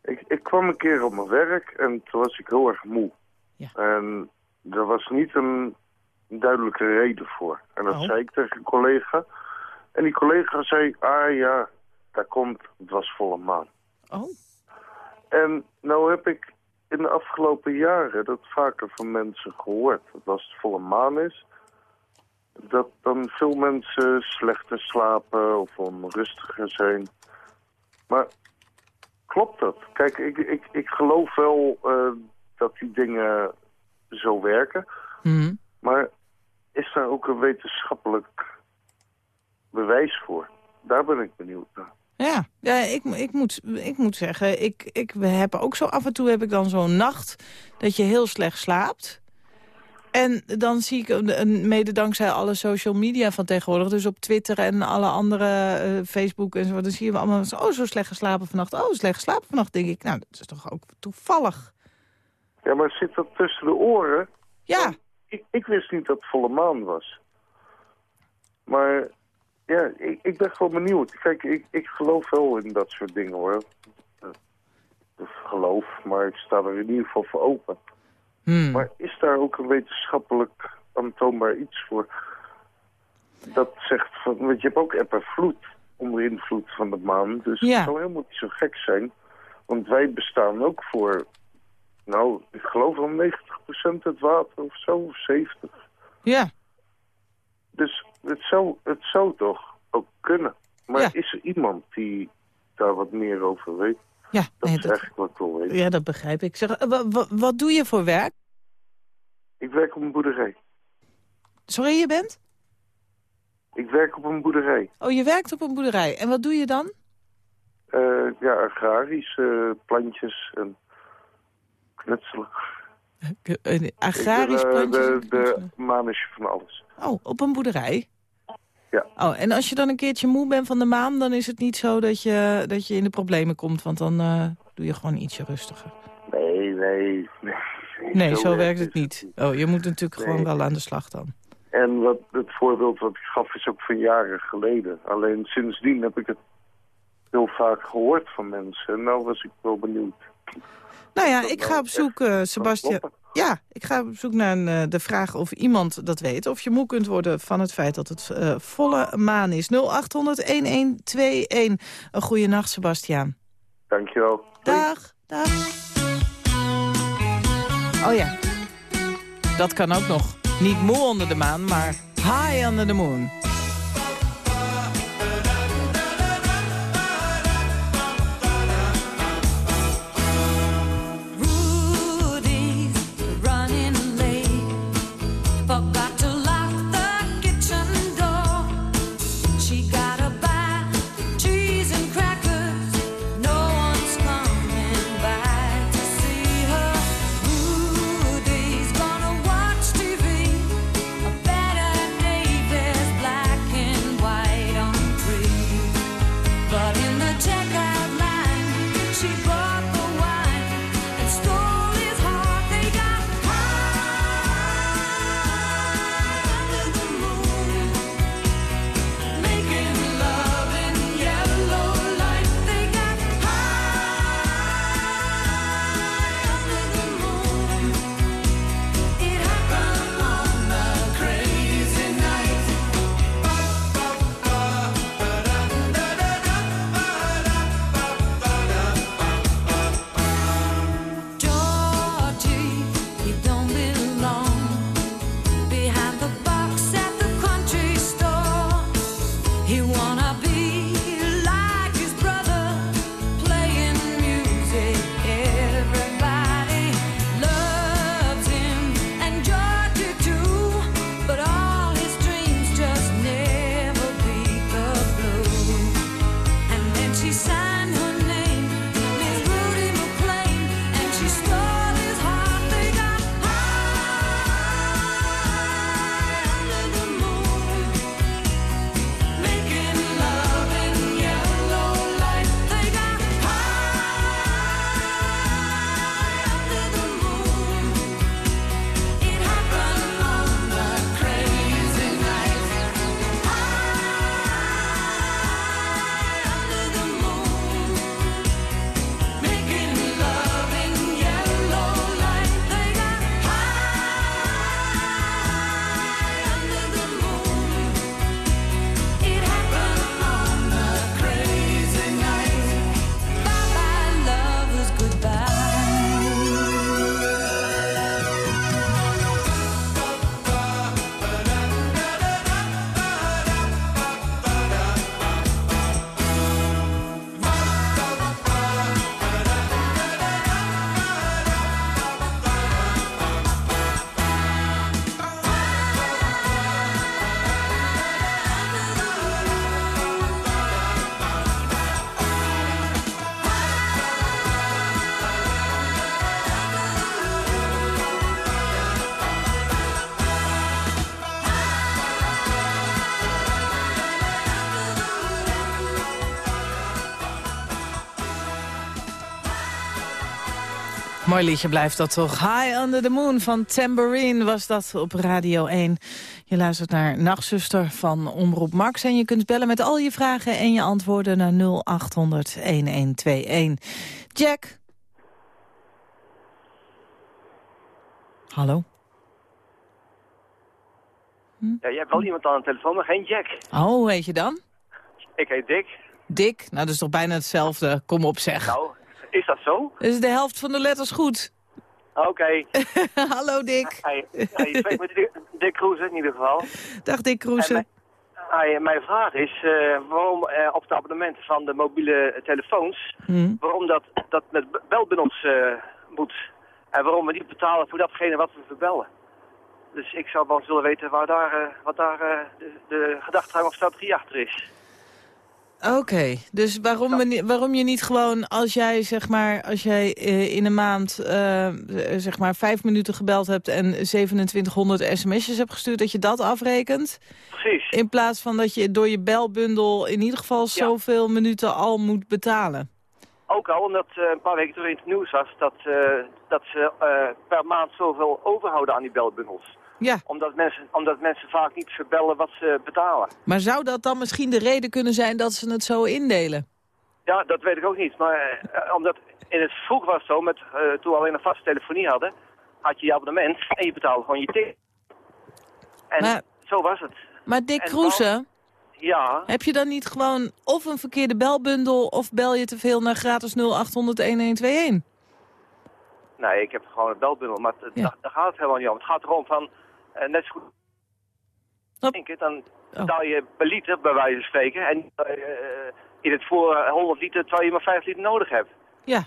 Ik, ik kwam een keer op mijn werk en toen was ik heel erg moe. Ja. En er was niet een duidelijke reden voor. En dat Oh. zei ik tegen een collega. En die collega zei, ah ja, daar komt, het was volle maan. Oh. En nou heb ik in de afgelopen jaren dat vaker van mensen gehoord. Dat als het volle maan is, dat dan veel mensen slechter slapen of onrustiger zijn. Maar klopt dat? Kijk, ik, ik, ik geloof wel eh, dat die dingen zo werken. Mhm. Maar is daar ook een wetenschappelijk bewijs voor? Daar ben ik benieuwd naar. Ja, ja ik, ik, moet, ik moet zeggen, ik, ik heb ook zo af en toe heb ik dan zo'n nacht dat je heel slecht slaapt. En dan zie ik, een- een- mede dankzij alle social media van tegenwoordig... dus op Twitter en alle andere eh, Facebook en zo... dan zie je allemaal zo, oh, zo slecht geslapen vannacht. Oh, slecht geslapen vannacht, denk ik. Nou, dat is toch ook toevallig. Ja, maar zit dat tussen de oren? Ja. Ik, ik wist niet dat het volle maan was. Maar ja, ik, ik ben gewoon benieuwd. Kijk, ik, ik geloof wel in dat soort dingen hoor. Of geloof, maar ik sta er in ieder geval voor open. Hmm. Maar is daar ook een wetenschappelijk aantoonbaar iets voor? Dat zegt van, want je hebt ook eb en vloed onder invloed van de maan. Dus Ja. het zal helemaal niet zo gek zijn. Want wij bestaan ook voor, nou, ik geloof wel 90% het water of zo, of 70. Ja. Dus het zou, het zou toch ook kunnen. Maar Ja. is er iemand die daar wat meer over weet? Ja, Dat nee, is dat, eigenlijk wat ik wil weten. ja, dat begrijp ik. Zeg, eh, wa- wa- wat doe je voor werk? Ik werk op een boerderij. Sorry, je bent? Ik werk op een boerderij. Oh, je werkt op een boerderij. En wat doe je dan? Eh, ja, agrarisch, eh, plantjes en knutselen. Een agrarisch Ik ben, eh, plantje? De, de manager van alles. Oh, op een boerderij? Ja. Oh, en als je dan een keertje moe bent van de maan... dan is het niet zo dat je, dat je in de problemen komt. Want dan eh, doe je gewoon ietsje rustiger. Nee, nee. Nee, Nee, zo, werkt het niet. Oh, je moet natuurlijk gewoon wel aan de slag dan. En wat, het voorbeeld wat ik gaf is ook van jaren geleden. Alleen sindsdien heb ik het heel vaak gehoord van mensen. En nou was ik wel benieuwd. Nou ja, ik ga op zoek, eh Sebastian... Ja, ik ga op zoek naar een, eh, de vraag of iemand dat weet. Of je moe kunt worden van het feit dat het eh, volle maan is. 0800-1121. Een goede nacht, Sebastiaan. Dankjewel. Dag, dag. Oh ja, dat kan ook nog. Niet moe onder de maan, maar high under the moon. Mooi liedje blijft dat toch. High Under the Moon van Tambourine was dat op Radio 1. Je luistert naar Nachtzuster van Omroep Max. En je kunt bellen met al je vragen en je antwoorden naar 0800-1121. Jack. Hallo. Ja, je hebt wel iemand aan de telefoon, maar geen Jack. Oh, hoe heet je dan? Ik heet Dick. Dick? Nou, dat is toch bijna hetzelfde. Kom op, zeg. Nou, is dat zo? Is de helft van de letters goed. Oké. Hallo, Dick. Hey, hey, je spreekt met Dick, Kroeze in ieder geval. Dag, Dick Hey, mijn vraag is eh, waarom eh, op de abonnementen van de mobiele telefoons, Hm. waarom dat, dat met belbundels eh moet. En waarom we niet betalen voor datgene wat we verbellen. Dus ik zou wel eens willen weten waar daar, wat daar de, de gedachtegang of strategie achter is. Oké, dus waarom, we waarom je niet gewoon, als jij zeg maar, als jij eh, in een maand eh, zeg maar vijf minuten gebeld hebt en 2700 sms'jes hebt gestuurd, dat je dat afrekent? Precies. In plaats van dat je door je belbundel in ieder geval zoveel minuten al moet betalen. Ook al omdat eh, een paar weken terug in het nieuws was dat, eh, dat ze eh, per maand zoveel overhouden aan die belbundels. Ja. Omdat mensen, omdat mensen vaak niet verbellen wat ze betalen. Maar zou dat dan misschien de reden kunnen zijn dat ze het zo indelen? Ja, dat weet ik ook niet. Maar omdat in het vroeg was het zo, met, toen we alleen een vaste telefonie hadden, had je je abonnement en je betaalde gewoon je tip. En Maar- zo was het. Maar Dick Kroeze, Ja, heb je dan niet gewoon of een verkeerde belbundel of bel je te veel naar gratis 0800 1121? nee, ik heb gewoon een belbundel, maar het- daar, daar gaat het helemaal niet om. Het gaat erom van, eh, net zo goed denken, dan betaal je per liter bij wijze van spreken. En eh, in het voor eh, 100 liter, terwijl je maar 5 liter nodig hebt. Ja.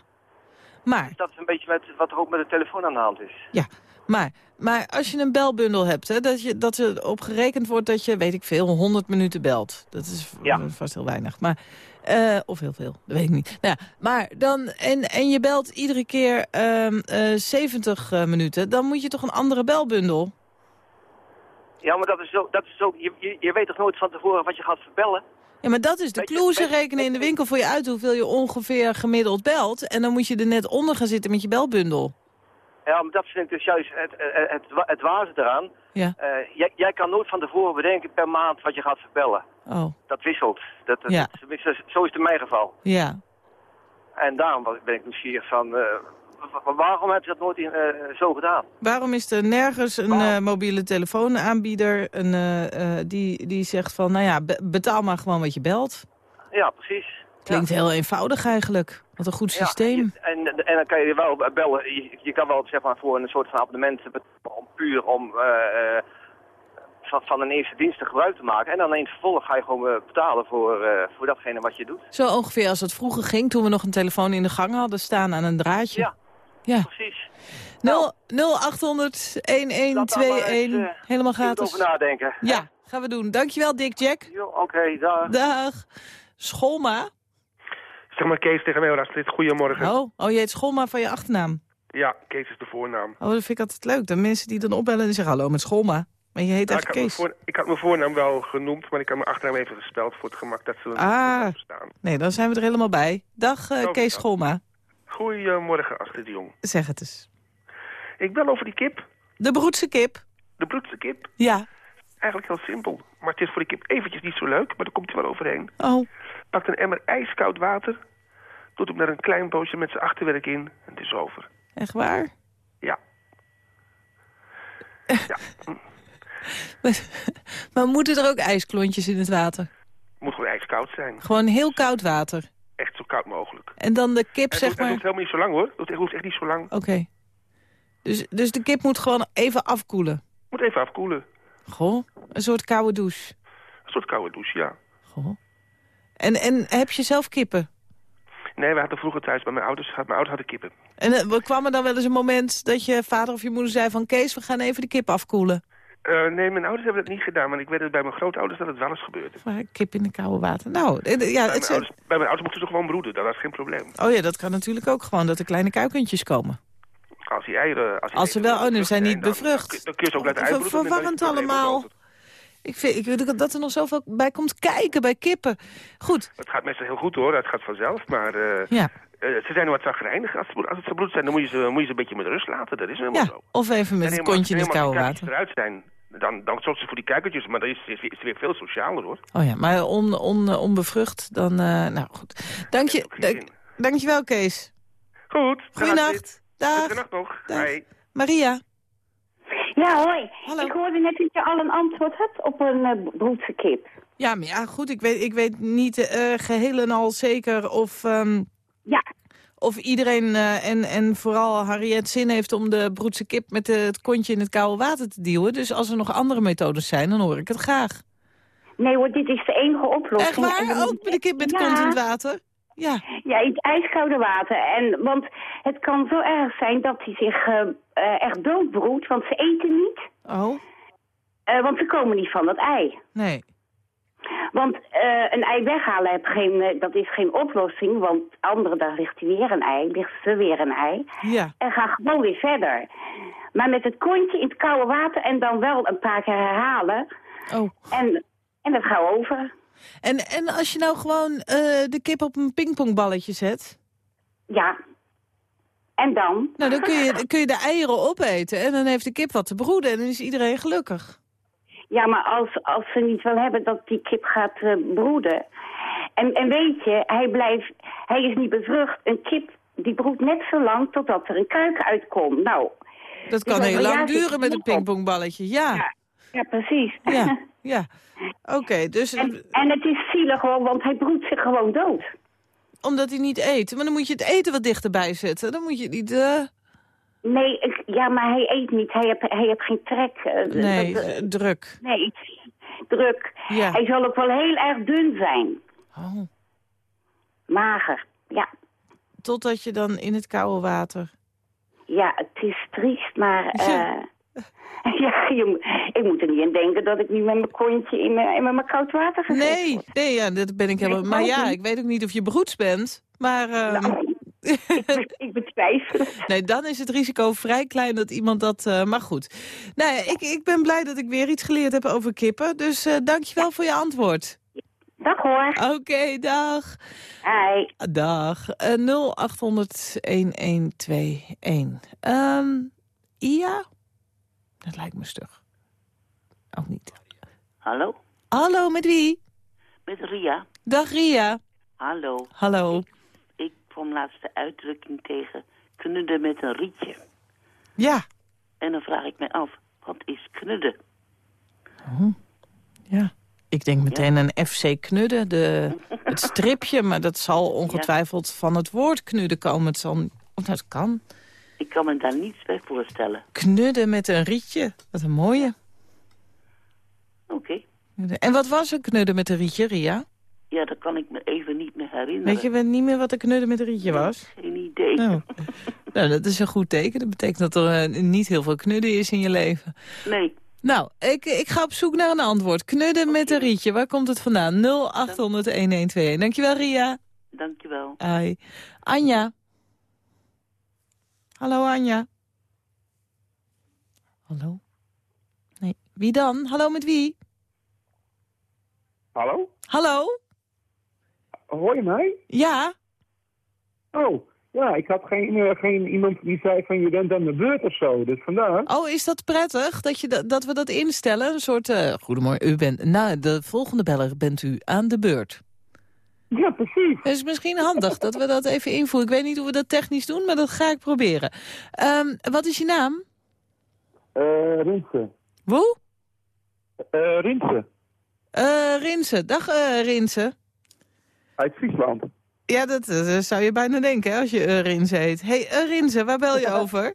Maar, Dus dat is een beetje met, wat er ook met de telefoon aan de hand is. ja, maar, maar als je een belbundel hebt, hè, dat, je, dat er op gerekend wordt dat je, weet ik veel, 100 minuten belt. Dat is Ja. vast heel weinig. Maar, eh, of heel veel, dat weet ik niet. Nou ja, maar dan, en, en je belt iedere keer ehm, eh, 70 eh, minuten, dan moet je toch een andere belbundel? Ja, maar dat is zo, dat is zo je, je, je weet toch nooit van tevoren wat je gaat verbellen? Ja, maar dat is de clue. Ze rekenen in de winkel voor je uit hoeveel je ongeveer gemiddeld belt. En dan moet je er net onder gaan zitten met je belbundel. Ja, maar dat vind ik dus juist het, het, het, het eraan. Ja. Eh, jij, jij kan nooit van tevoren bedenken per maand wat je gaat verbellen. Oh, Dat wisselt. Dat, dat, Ja. zo is het in mijn geval. ja. En daarom ben ik nieuwsgierig van, eh, wa- wa- waarom heb je dat nooit in, eh, zo gedaan? Waarom is er nergens een mobiele telefoonaanbieder een, die, die zegt van... nou ja, be- betaal maar gewoon wat je belt. Ja, precies. Klinkt heel eenvoudig eigenlijk. Wat een goed Ja, systeem. En, en dan kan je wel bellen. Je, je kan wel zeg maar, voor een soort van abonnement betalen om puur om eh, eh, van, van een eerste dienst gebruik te maken. En dan eens vervolgens ga je gewoon eh, betalen voor, voor datgene wat je doet. Zo ongeveer als het vroeger ging toen we nog een telefoon in de gang hadden staan aan een draadje. Ja, ja. precies. 0800 1121. Helemaal gratis. over nadenken. Ja, gaan we doen. Dankjewel Dick Jack. Oké, dag. Dag. Scholma. Zeg maar Kees tegen mij, Astrid. Goedemorgen. Oh, oh, je heet Scholma van je achternaam. Ja, Kees is de voornaam. Oh, dat vind ik altijd leuk. De mensen die dan opbellen en zeggen hallo met Scholma. Maar je heet Nou, ik, echt Kees. voor- ik had mijn voornaam wel genoemd, maar ik had mijn achternaam even gespeld voor het gemak dat ze er Ah, niet staan. nee, dan zijn we er helemaal bij. Dag eh, Kees. Scholma. Goedemorgen, Astrid de Jong. Zeg het eens. Ik bel over die kip. De broedse kip. De broedse kip. Ja. Eigenlijk heel simpel. Maar het is voor de kip eventjes niet zo leuk, maar daar komt hij wel overheen. Oh. Pakt een emmer ijskoud water, doet hem naar een klein poosje met zijn achterwerk in en het is over. Echt waar? Ja. maar moeten er ook ijsklontjes in het water? Moet gewoon ijskoud zijn. Gewoon heel koud water. Echt zo koud mogelijk. En dan de kip, En zeg hoeft- het maar... hoeft helemaal niet zo lang hoor. Het hoeft echt niet zo lang. Oké. Dus, dus de kip moet gewoon even afkoelen? Moet even afkoelen. Goh, een soort koude douche. Een soort koude douche, ja. Goh. En, en heb je zelf kippen? Nee, we hadden vroeger thuis bij mijn ouders, mijn ouders hadden kippen. En eh, kwam er dan wel eens een moment dat je vader of je moeder zei van... Kees, we gaan even de kip afkoelen. Eh, nee, mijn ouders hebben dat niet gedaan, maar ik weet het bij mijn grootouders dat het wel eens gebeurde. Maar kip in de koude water. Nou, eh, ja, bij, het mijn ouders, bij mijn ouders mochten ze gewoon broeden, dat was geen probleem. Oh ja, dat kan natuurlijk ook gewoon, dat er kleine kuikentjes komen. Als die eieren... Als, die Als ze wel, oh, ze zijn niet dan- bevrucht. Dan kun je ze ook laten uitbroeden. Verwarrend allemaal. Ik vind ik, dat er nog zoveel bij komt kijken bij kippen. Goed. Het gaat meestal heel goed hoor, het gaat vanzelf, maar eh, Ja. eh, ze zijn wat zagrijnig. Als, ze- als het zo bloed zijn, dan moet je, ze, moet je ze een beetje met rust laten. Dat is helemaal Ja, zo. of even met het kontje in het koude water. eruit zijn, dan, dan zorgt ze voor die kuikentjes. Maar dat is, is, is weer veel socialer, hoor. Oh ja, maar on, on, onbevrucht, dan... eh, nou, goed. Dank je, dank, dankjewel, Kees. Goed. Goeienacht. Dag. Goedenacht nog. Dag. Maria. Ja, hoi. Ik hoorde net dat je al een antwoord had op een eh, broedse kip. Ja, maar ja, goed, ik weet, ik weet niet eh, geheel en al zeker of... ehm, ja. Of iedereen eh, en, en vooral Harriet zin heeft om de broedse kip met het kontje in het koude water te duwen. Dus als er nog andere methodes zijn, dan hoor ik het graag. Nee hoor, dit is de enige oplossing. Echt waar? Ook met de kip met Ja. kont in het water? Ja. Ja, in het ijskoude water. En, want het kan zo erg zijn dat hij zich eh, eh, echt doodbroedt, want ze eten niet. Oh. Eh, want ze komen niet van dat ei. Nee. Want een ei weghalen, heb geen, dat is geen oplossing. Want andere dag ligt hij weer een ei, ligt ze weer een ei. Ja. En ga gewoon weer verder. Maar met het kontje in het koude water en dan wel een paar keer herhalen. Oh. En, en dat gaat over. En, en als je nou gewoon eh, de kip op een pingpongballetje zet? Ja. En dan? Nou, dan kun je, dan kun je de eieren opeten en dan heeft de kip wat te broeden en dan is iedereen gelukkig. Ja, maar als, als ze niet wil hebben dat die kip gaat eh, broeden. En, en weet je, hij, blijft, hij is niet bevrucht. Een kip die broedt net zo lang totdat er een kuik uitkomt. Nou, Dat dus kan over heel lang duren met een pingpongballetje, ja. Ja, precies. Ja, ja. Oké, dus En, en het is zielig hoor, want hij broedt zich gewoon dood. omdat hij niet eet. Maar dan moet je het eten wat dichterbij zetten. Dan moet je niet... eh, Nee, ik, ja, maar hij eet niet. Hij heeft, hij heeft geen trek. eh, Nee, dat, druk. Nee, druk. Ja. Hij zal ook wel heel erg dun zijn. Oh. Mager, ja. Totdat je dan in het koude water... Ja, het is triest, maar... eh ja, je, ik moet er niet aan denken dat ik nu met mijn kontje in mijn, in mijn koud water ga Nee, nee, ja, dat ben ik helemaal... Nee, Maar ja, niet. ik weet ook niet of je broeds bent. Maar... ehm, ik betwijfel het. Nee, dan is het risico vrij klein dat iemand dat... eh, maar goed. Nou ja, ik, ik ben blij dat ik weer iets geleerd heb over kippen. Dus eh dankjewel voor je antwoord. Dag hoor. Oké, dag. Hi. Dag. Eh 0800-1121. Ehm Ia? Dat lijkt me stug. Ook niet. Hallo, Hallo, met wie? met Ria. Dag Ria. Hallo. Hallo. Ik kwam laatst de uitdrukking tegen knudden met een rietje. Ja. En dan vraag ik me af, wat is knudden? Ja. Ik denk meteen aan FC Knudden, de, het stripje. Maar dat zal ongetwijfeld van het woord knudden komen. Het zal, of dat kan. Ik kan me daar niets bij voorstellen. Knudden met een rietje. Wat een mooie. Oké. En wat was een knudden met een rietje, Ria? Ja, dat kan ik me even niet meer herinneren. Weet je wel niet meer wat een knudden met een rietje was? Geen idee. Nou, nou, dat is een goed teken. Dat betekent dat er eh, niet heel veel knudden is in je leven. Nee. Nou, ik, ik ga op zoek naar een antwoord. Knudden met een rietje, waar komt het vandaan? 0800-1121. Dankjewel, Ria. Dankjewel. Hi. Anja. Hallo, Anja. Hallo? Nee, wie dan? Hallo, met wie? Hallo? Hallo? Hoor je mij? Ja? Oh, ja, ik had geen, eh, geen iemand die zei van je bent aan de beurt of zo, dus vandaar. Oh, is dat prettig dat, je dat, dat we dat instellen? Een soort, eh goedemorgen, u bent, na de volgende beller bent u aan de beurt. Ja, precies. Het is misschien handig dat we dat even invoeren. Ik weet niet hoe we dat technisch doen, maar dat ga ik proberen. Ehm, wat is je naam? Eh, Rinse. Hoe? Eh, Rinse, Eh Rinse. Dag eh Rinse. uit Friesland. Ja, dat, zou je bijna denken hè, als je eh, Rinse heet. hey, eh, Rinse, waar bel je over?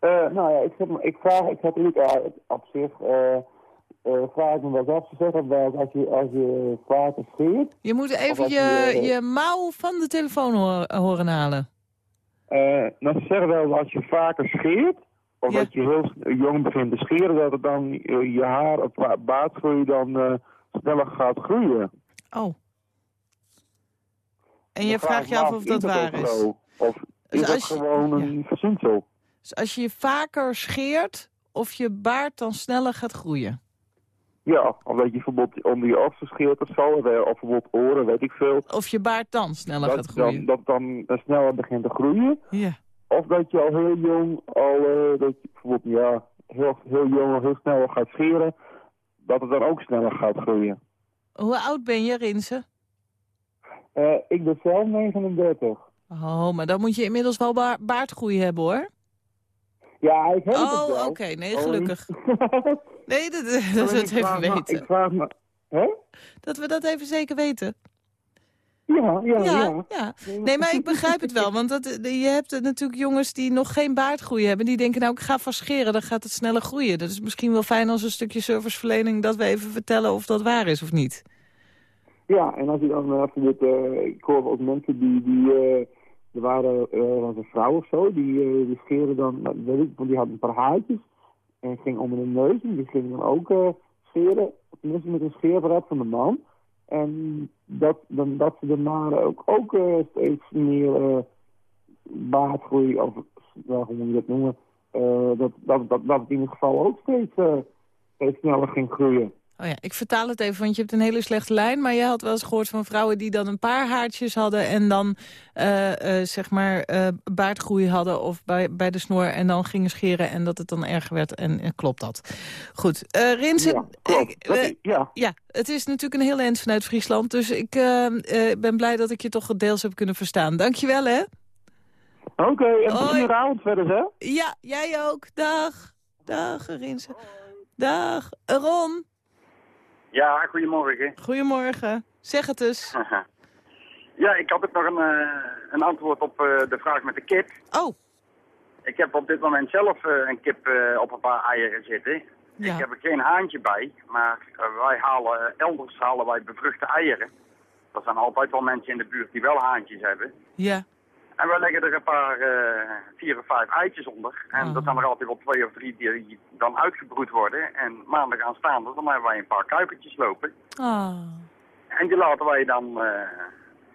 Nou ja, ik, ik vraag, ik natuurlijk eh, op zich, eh eh, vraag ik me wel eens af te zeggen, dat als je, als je vaker scheert, Je moet Of even als je, je, eh, je mouw van de telefoon hoor- horen halen. eh dan ze zeggen wel dat als je vaker scheert, of Ja. dat je heel jong begint te scheren, dat het dan eh, je haar ba- baardgroei dan sneller gaat groeien. Oh. En je vraagt je af of dat waar is? zo? Of Dus is dat als je- gewoon een verzinsel? Dus als je vaker scheert, of je baard dan sneller gaat groeien? Ja, of dat je bijvoorbeeld onder je oksels scheert of zo, of bijvoorbeeld oren, weet ik veel. Of je baard dan sneller dat, gaat groeien. Dan, dat dan eh, sneller begint te groeien. Ja. Of dat je al heel jong, al, eh, dat je bijvoorbeeld ja, heel, heel jong of heel snel gaat scheren, dat het dan ook sneller gaat groeien. Hoe oud ben je, Rinse? Eh, ik ben zelf 39. Oh, maar dan moet je inmiddels wel ba baardgroei hebben, hoor. Ja, ik heb het Oh, wel. oké. Nee, gelukkig. Nee, dat, dat, we het even me- weten. Ik vraag me... Hè? Dat we dat even zeker weten. Ja, ja, Ja, ja. ja. Nee, maar ik begrijp het wel. Want dat, je hebt natuurlijk jongens die nog geen baardgroei hebben. Die denken, nou, ik ga vast scheren, dan gaat het sneller groeien. Dat is misschien wel fijn als een stukje serviceverlening... dat we even vertellen of dat waar is of niet. Ja, en als je dan uh, bijvoorbeeld, eh, ik hoor ook mensen die, die eh, er waren, eh, een vrouw of zo, die, eh, die scheren dan, nou, weet ik, want die had een paar haartjes en ging onder de neus en die ging dan ook eh, scheren, tenminste met een scheerapparaat van de man. En dat, dan, dat ze daarna ook, ook eh, steeds meer eh baardgroei, of hoe moet je dat noemen, dat, dat, dat, dat in ieder geval ook steeds, steeds sneller ging groeien. Oh ja, ik vertaal het even, want je hebt een hele slechte lijn. Maar je had wel eens gehoord van vrouwen die dan een paar haartjes hadden... en dan, eh, eh, zeg maar, eh, baardgroei hadden of bij, bij de snor... en dan gingen scheren en dat het dan erger werd. En, en klopt dat. Goed, eh Rinsen... Ja, ik- ja. ja, het is natuurlijk een heel eind vanuit Friesland. Dus ik eh, eh, ben blij dat ik je toch deels heb kunnen verstaan. Dankjewel, hè? Oké, en Hoi. goede avond verder, hè? Ja, jij ook. Dag. Dag, Rinsen. Dag. Ron. Ja, goedemorgen. Goedemorgen. Zeg het eens. Ja, ik had ook nog een, eh, een antwoord op eh, de vraag met de kip. Oh. Ik heb op dit moment zelf eh, een kip op een paar eieren zitten. Ja. Ik heb er geen haantje bij, maar wij halen, elders halen wij bevruchte eieren. Er zijn altijd wel mensen in de buurt die wel haantjes hebben. Ja. En wij leggen er een paar, eh, vier of vijf eitjes onder. En dat zijn er altijd wel twee of drie die dan uitgebroed worden. En maandag aanstaande, dan hebben wij een paar kuikentjes lopen. Ah. En die laten wij dan, eh,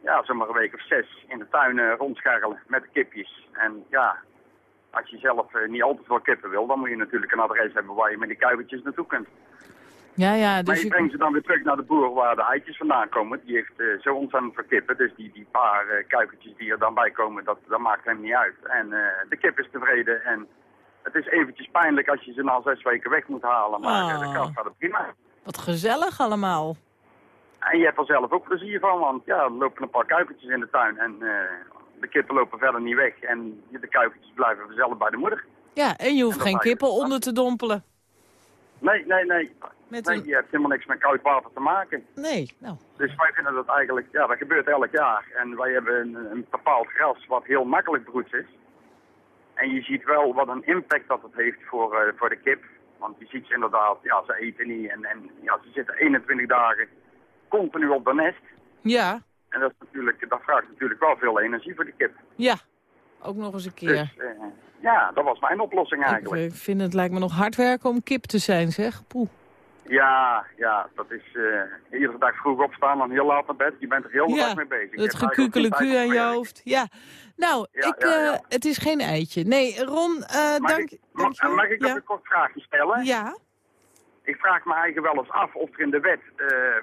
ja, zomaar een week of zes in de tuin eh, rondscharrelen met de kipjes. En ja, als je zelf niet altijd veel kippen wil, dan moet je natuurlijk een adres hebben waar je met die kuikentjes naartoe kunt. Ja, ja, maar dus je je... brengt ze dan weer terug naar de boer waar de eitjes vandaan komen. Die heeft eh, zo ontzettend veel kippen, dus die, die paar eh, kuikentjes die er dan bij komen, dat, dat maakt hem niet uit. En eh, de kip is tevreden en het is eventjes pijnlijk als je ze na zes weken weg moet halen, maar Oh. dat kan verder prima. Wat gezellig allemaal. En je hebt er zelf ook plezier van, want ja, er lopen een paar kuikentjes in de tuin en de kippen lopen verder niet weg. En de kuikentjes blijven vanzelf bij de moeder. Ja, en je hoeft En geen kippen onder te dompelen. Nee, nee, nee. Met nee een- Je hebt helemaal niks met koud water te maken. Nee, nou. Dus wij vinden dat eigenlijk, ja, dat gebeurt elk jaar. En wij hebben een, een bepaald gras wat heel makkelijk broeds is. En je ziet wel wat een impact dat het heeft voor, eh, voor de kip. Want je ziet ze inderdaad, ja, ze eten niet. En, en ja, ze zitten 21 dagen continu op de nest. Ja, En dat, is natuurlijk, dat vraagt natuurlijk wel veel energie voor de kip. ja. Ook nog eens een keer. Dus eh, ja, dat was mijn oplossing Ik eigenlijk. eh, vind het lijkt me nog hard werken om kip te zijn, zeg. Poeh. Ja, ja, dat is eh, iedere dag vroeg opstaan en heel laat naar bed. Je bent er heel Ja, dag mee bezig. Je Het gekukeleku aan je hoofd. Ja. Nou, Ja, ik, ja, eh, het is geen eitje. Nee, Ron, eh, Mag dank, ik, dank mag, mag ik nog een kort vraagje stellen? Ja. Ik vraag me eigenlijk wel eens af of er in de wet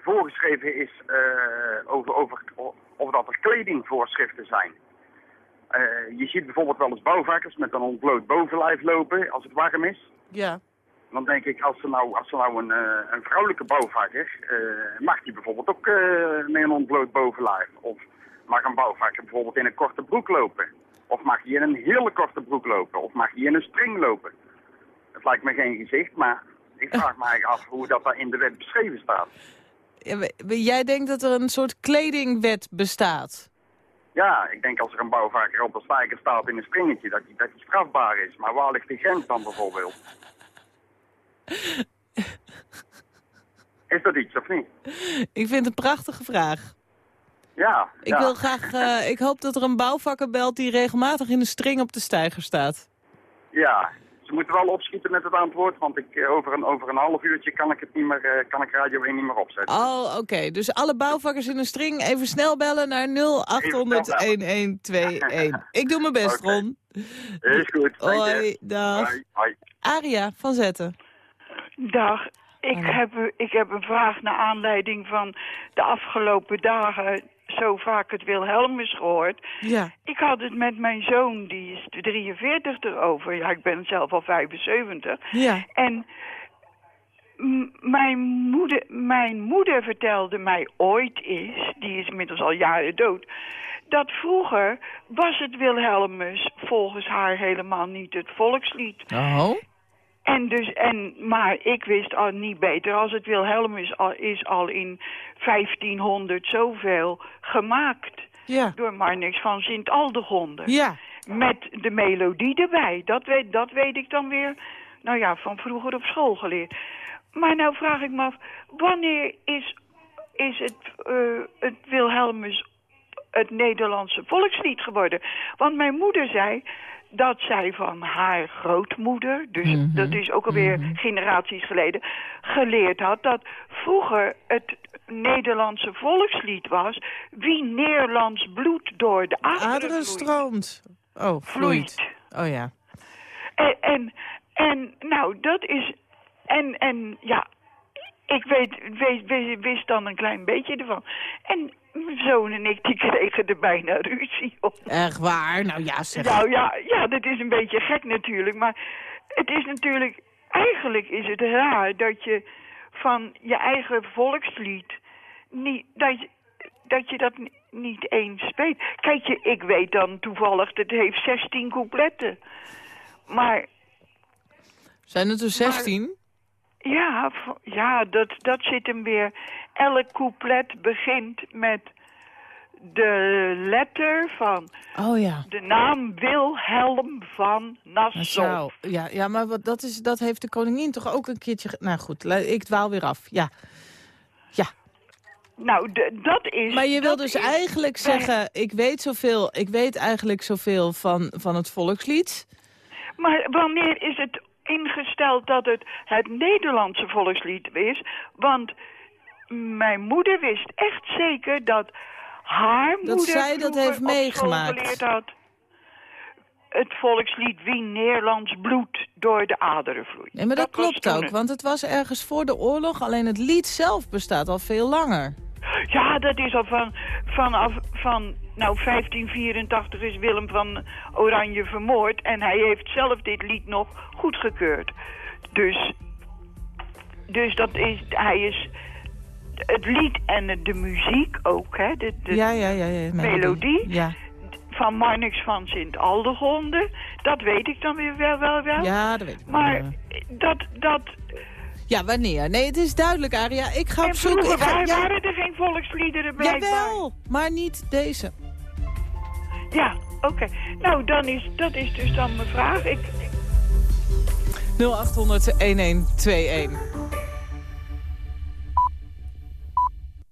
voorgeschreven is over, over of dat er kledingvoorschriften zijn. Eh, je ziet bijvoorbeeld wel eens bouwvakkers met een ontbloot bovenlijf lopen als het warm is. Ja. Dan denk ik, als er nou, als er nou een, eh, een vrouwelijke bouwvakker, eh, mag die bijvoorbeeld ook met een ontbloot bovenlijf? Of mag een bouwvakker bijvoorbeeld in een korte broek lopen? Of mag hij in een hele korte broek lopen? Of mag hij in een string lopen? Het lijkt me geen gezicht, maar ik vraag me eigenlijk af hoe dat daar in de wet beschreven staat. Jij denkt dat er een soort kledingwet bestaat? Ja, ik denk als er een bouwvakker op de stijger staat in een springetje, dat die, dat die strafbaar is. Maar waar ligt de grens dan bijvoorbeeld? Is dat iets of niet? Ik vind het een prachtige vraag. Ja. Ik ja. wil graag, eh, ik hoop dat er een bouwvakker belt die regelmatig in een string op de steiger staat. Ja, ze moeten wel opschieten met het antwoord, want ik, eh, over, een, over een half uurtje kan ik, het niet meer, eh, kan ik Radio 1 niet meer opzetten. Oh, oké. Dus alle bouwvakkers in een string even snel bellen naar 0800-1121. Ik doe mijn best, Oké. Ron. Is goed. Hoi, dag. Hoi. Aria van Zetten. Dag. Ik heb, ik heb een vraag naar aanleiding van de afgelopen dagen zo vaak het Wilhelmus gehoord. Ja. Ik had het met mijn zoon, die is 43 erover. Ja, ik ben zelf al 75. Ja. En mijn moeder, mijn moeder vertelde mij ooit eens, die is inmiddels al jaren dood, dat vroeger was het Wilhelmus volgens haar helemaal niet het volkslied. Oh. En dus, en, maar ik wist al niet beter als het Wilhelmus al, is al in 1500 zoveel gemaakt. Ja. Door Marnix van Sint-Aldegonde. Ja. Met de melodie erbij. Dat weet, dat weet ik dan weer, nou ja, van vroeger op school geleerd. Maar nou vraag ik me af, wanneer is, is het, eh, het Wilhelmus het Nederlandse volkslied geworden? Want mijn moeder zei dat zij van haar grootmoeder, dus dat is ook alweer generaties geleden, geleerd had dat vroeger het Nederlandse volkslied was wie Nederlands bloed door de aderen, stroomt. Oh, vloeit. Oh ja. En, en, en nou, dat is... En, en ja, ik weet, weet, weet- wist dan een klein beetje ervan. En mijn zoon en ik, die kregen er bijna ruzie om. Echt waar? Nou ja, zeg. Nou ja, ja, dat is een beetje gek natuurlijk. Maar het is natuurlijk... Eigenlijk is het raar dat je van je eigen volkslied... Niet, dat, je, dat je dat ni- niet eens speelt. Kijk, je, ik weet dan toevallig, dat het heeft 16 coupletten. Maar Zijn het er 16? Ja, ja dat, dat zit hem weer. Elk couplet begint met de letter van Oh ja. de naam Wilhelm van Nassau. Ja, ja maar wat, dat, is, dat heeft de koningin toch ook een keertje... Nou goed, ik dwaal weer af. Ja. Nou, de- dat is... Maar je wil dus eigenlijk zeggen... Ik weet, zoveel, ik weet eigenlijk zoveel van, van het volkslied. Maar wanneer is het ingesteld dat het het Nederlandse volkslied is? Want mijn moeder wist echt zeker dat haar Dat moeder zij dat heeft meegemaakt. had. Het volkslied Wie Nederlands bloed door de aderen vloeit. Nee, maar dat, klopt ook, want het was ergens voor de oorlog. Alleen het lied zelf bestaat al veel langer. Ja, dat is al van, vanaf van, nou 1584 is Willem van Oranje vermoord en hij heeft zelf dit lied nog goedgekeurd. Dus, dus dat is, hij is, het lied en de muziek ook, hè, de, de ja, ja, ja. ja melodie Ja. van Marnix van Sint-Aldegonde, dat weet ik dan weer wel, wel, wel. ja, dat weet ik Maar dat, dat, Ja, wanneer? Nee, het is duidelijk, Aria. Ik ga en op zoek... vroeger ik ga- ja, waren er geen volksliederen blijkbaar. Jawel, maar niet deze. Ja, oké. Nou, dan is, dat is dus dan mijn vraag. Ik, 0800-1121.